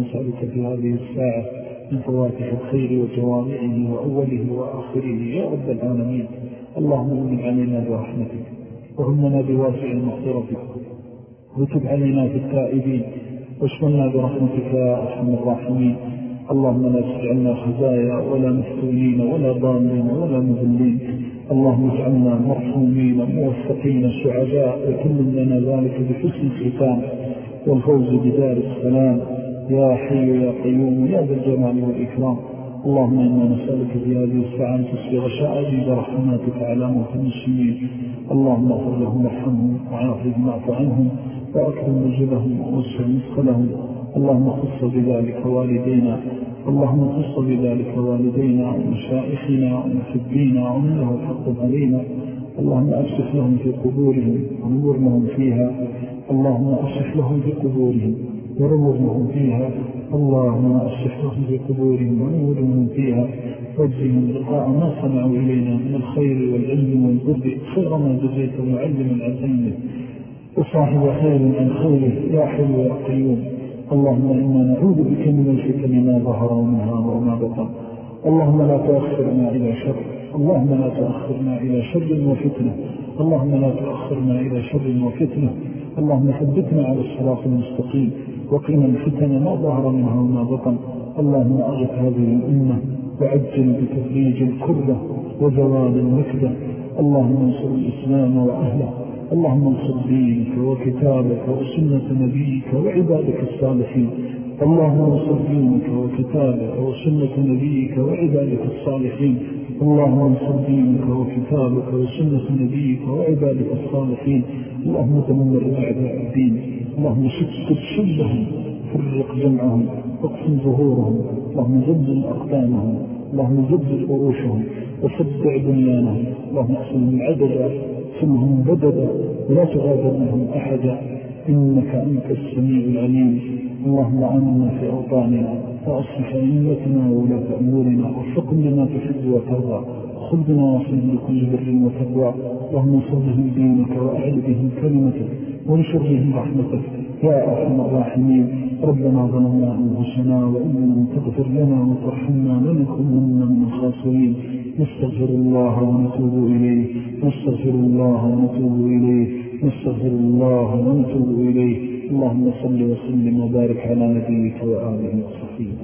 نسألك في هذه الساعة من فواتح الخير وجوامعه وأوله وآخره يا رب العالمين. اللهم من علينا برحمتك وهمنا بواسع مغفرتك وتب علينا في التائبين واشملنا برحمتك يا أرحم الراحمين. اللهم لا تجعلنا خزايا ولا مفتونين ولا ضالين ولا مذلين. اللهم اجعلنا مرحومين موفقين سعداء وكل لنا ذلك بحسن الختام. والفوز بدار السلام. يا حي يا قيوم يا ذا الجمال والإكرام. اللهم إنا نسألك في هذه الساعة أن تسبغ شعابي برحماتك على موت المسلمين. اللهم اغفر لهم وارحمهم وعافهم واعف عنهم وأكرم نزلهم ووسع مثقلهم. اللهم خص بذلك والدينا. اللهم خص بذلك والدينا ومشائخنا ومحبينا ومن له حق علينا. اللهم أفسح لهم في قبورهم ونور لهم فيها. اللهم أفسح لهم في قبورهم ونور لهم فيها. اللهم أفسح لهم في قبورهم ونور لهم فيها. واجزهم لقاء ما صنعوا إلينا من الخير والعلم والبر. خير ما جزيت معلم عن علمه وصاحب خير عن خيره يا حلو يا قيوم. اللهم إنا نعوذ بك من الفتن ما ظهر ومنها وما بطن. اللهم لا تأخرنا إلى شر. اللهم لا تأخرنا إلى شر وفتنة. اللهم لا تأخرنا إلى شر وفتنة. اللهم ثبتنا على الصراط المستقيم وقنا الفتن ما ظهر منها وما بطن. اللهم أغف هذه الأمة وعجل بتفريج الكرة وزوال النكدة. اللهم انصر الإسلام وأهله. اللهم انصر دينك وكتابك وسنة نبيك وعبادك الصالحين. اللهم انصر دينك وكتابك وسنة نبيك وعبادك الصالحين. اللهم انصر دينك وكتابك وسنة نبيك وعبادك الصالحين. اللهم تمر أعداء الدين. اللهم شكت شبهم فرق جمعهم واقسم ظهورهم. اللهم زلزل أقدامهم. اللهم زلزل أروشهم. وصدع بنيانهم اللهم احسنهم عددا ثمهم بددا. ولا تغادر منهم أحدا. إنك أنت السميع العليم. اللهم آمنا في أوطاننا وأصلح أئمتنا وولاة أمورنا وفقم لما تحب وترضى. خذ بنا وصل لكل بر وتقوى. اللهم بهم دينك وأعل بهم كلمتك وانشر بهم رحمتك. يا أرحم الراحمين. ربنا ظلمنا أنفسنا وإن لم تغفر لنا وترحمنا لنكونن من الخاسرين. نستغفر الله ونتوب إليه. نستغفر الله ونتوب إليه. نستغفر الله ونتوب إليه. اللهم صل وسلم وبارك على نبيك وآله وصحبه.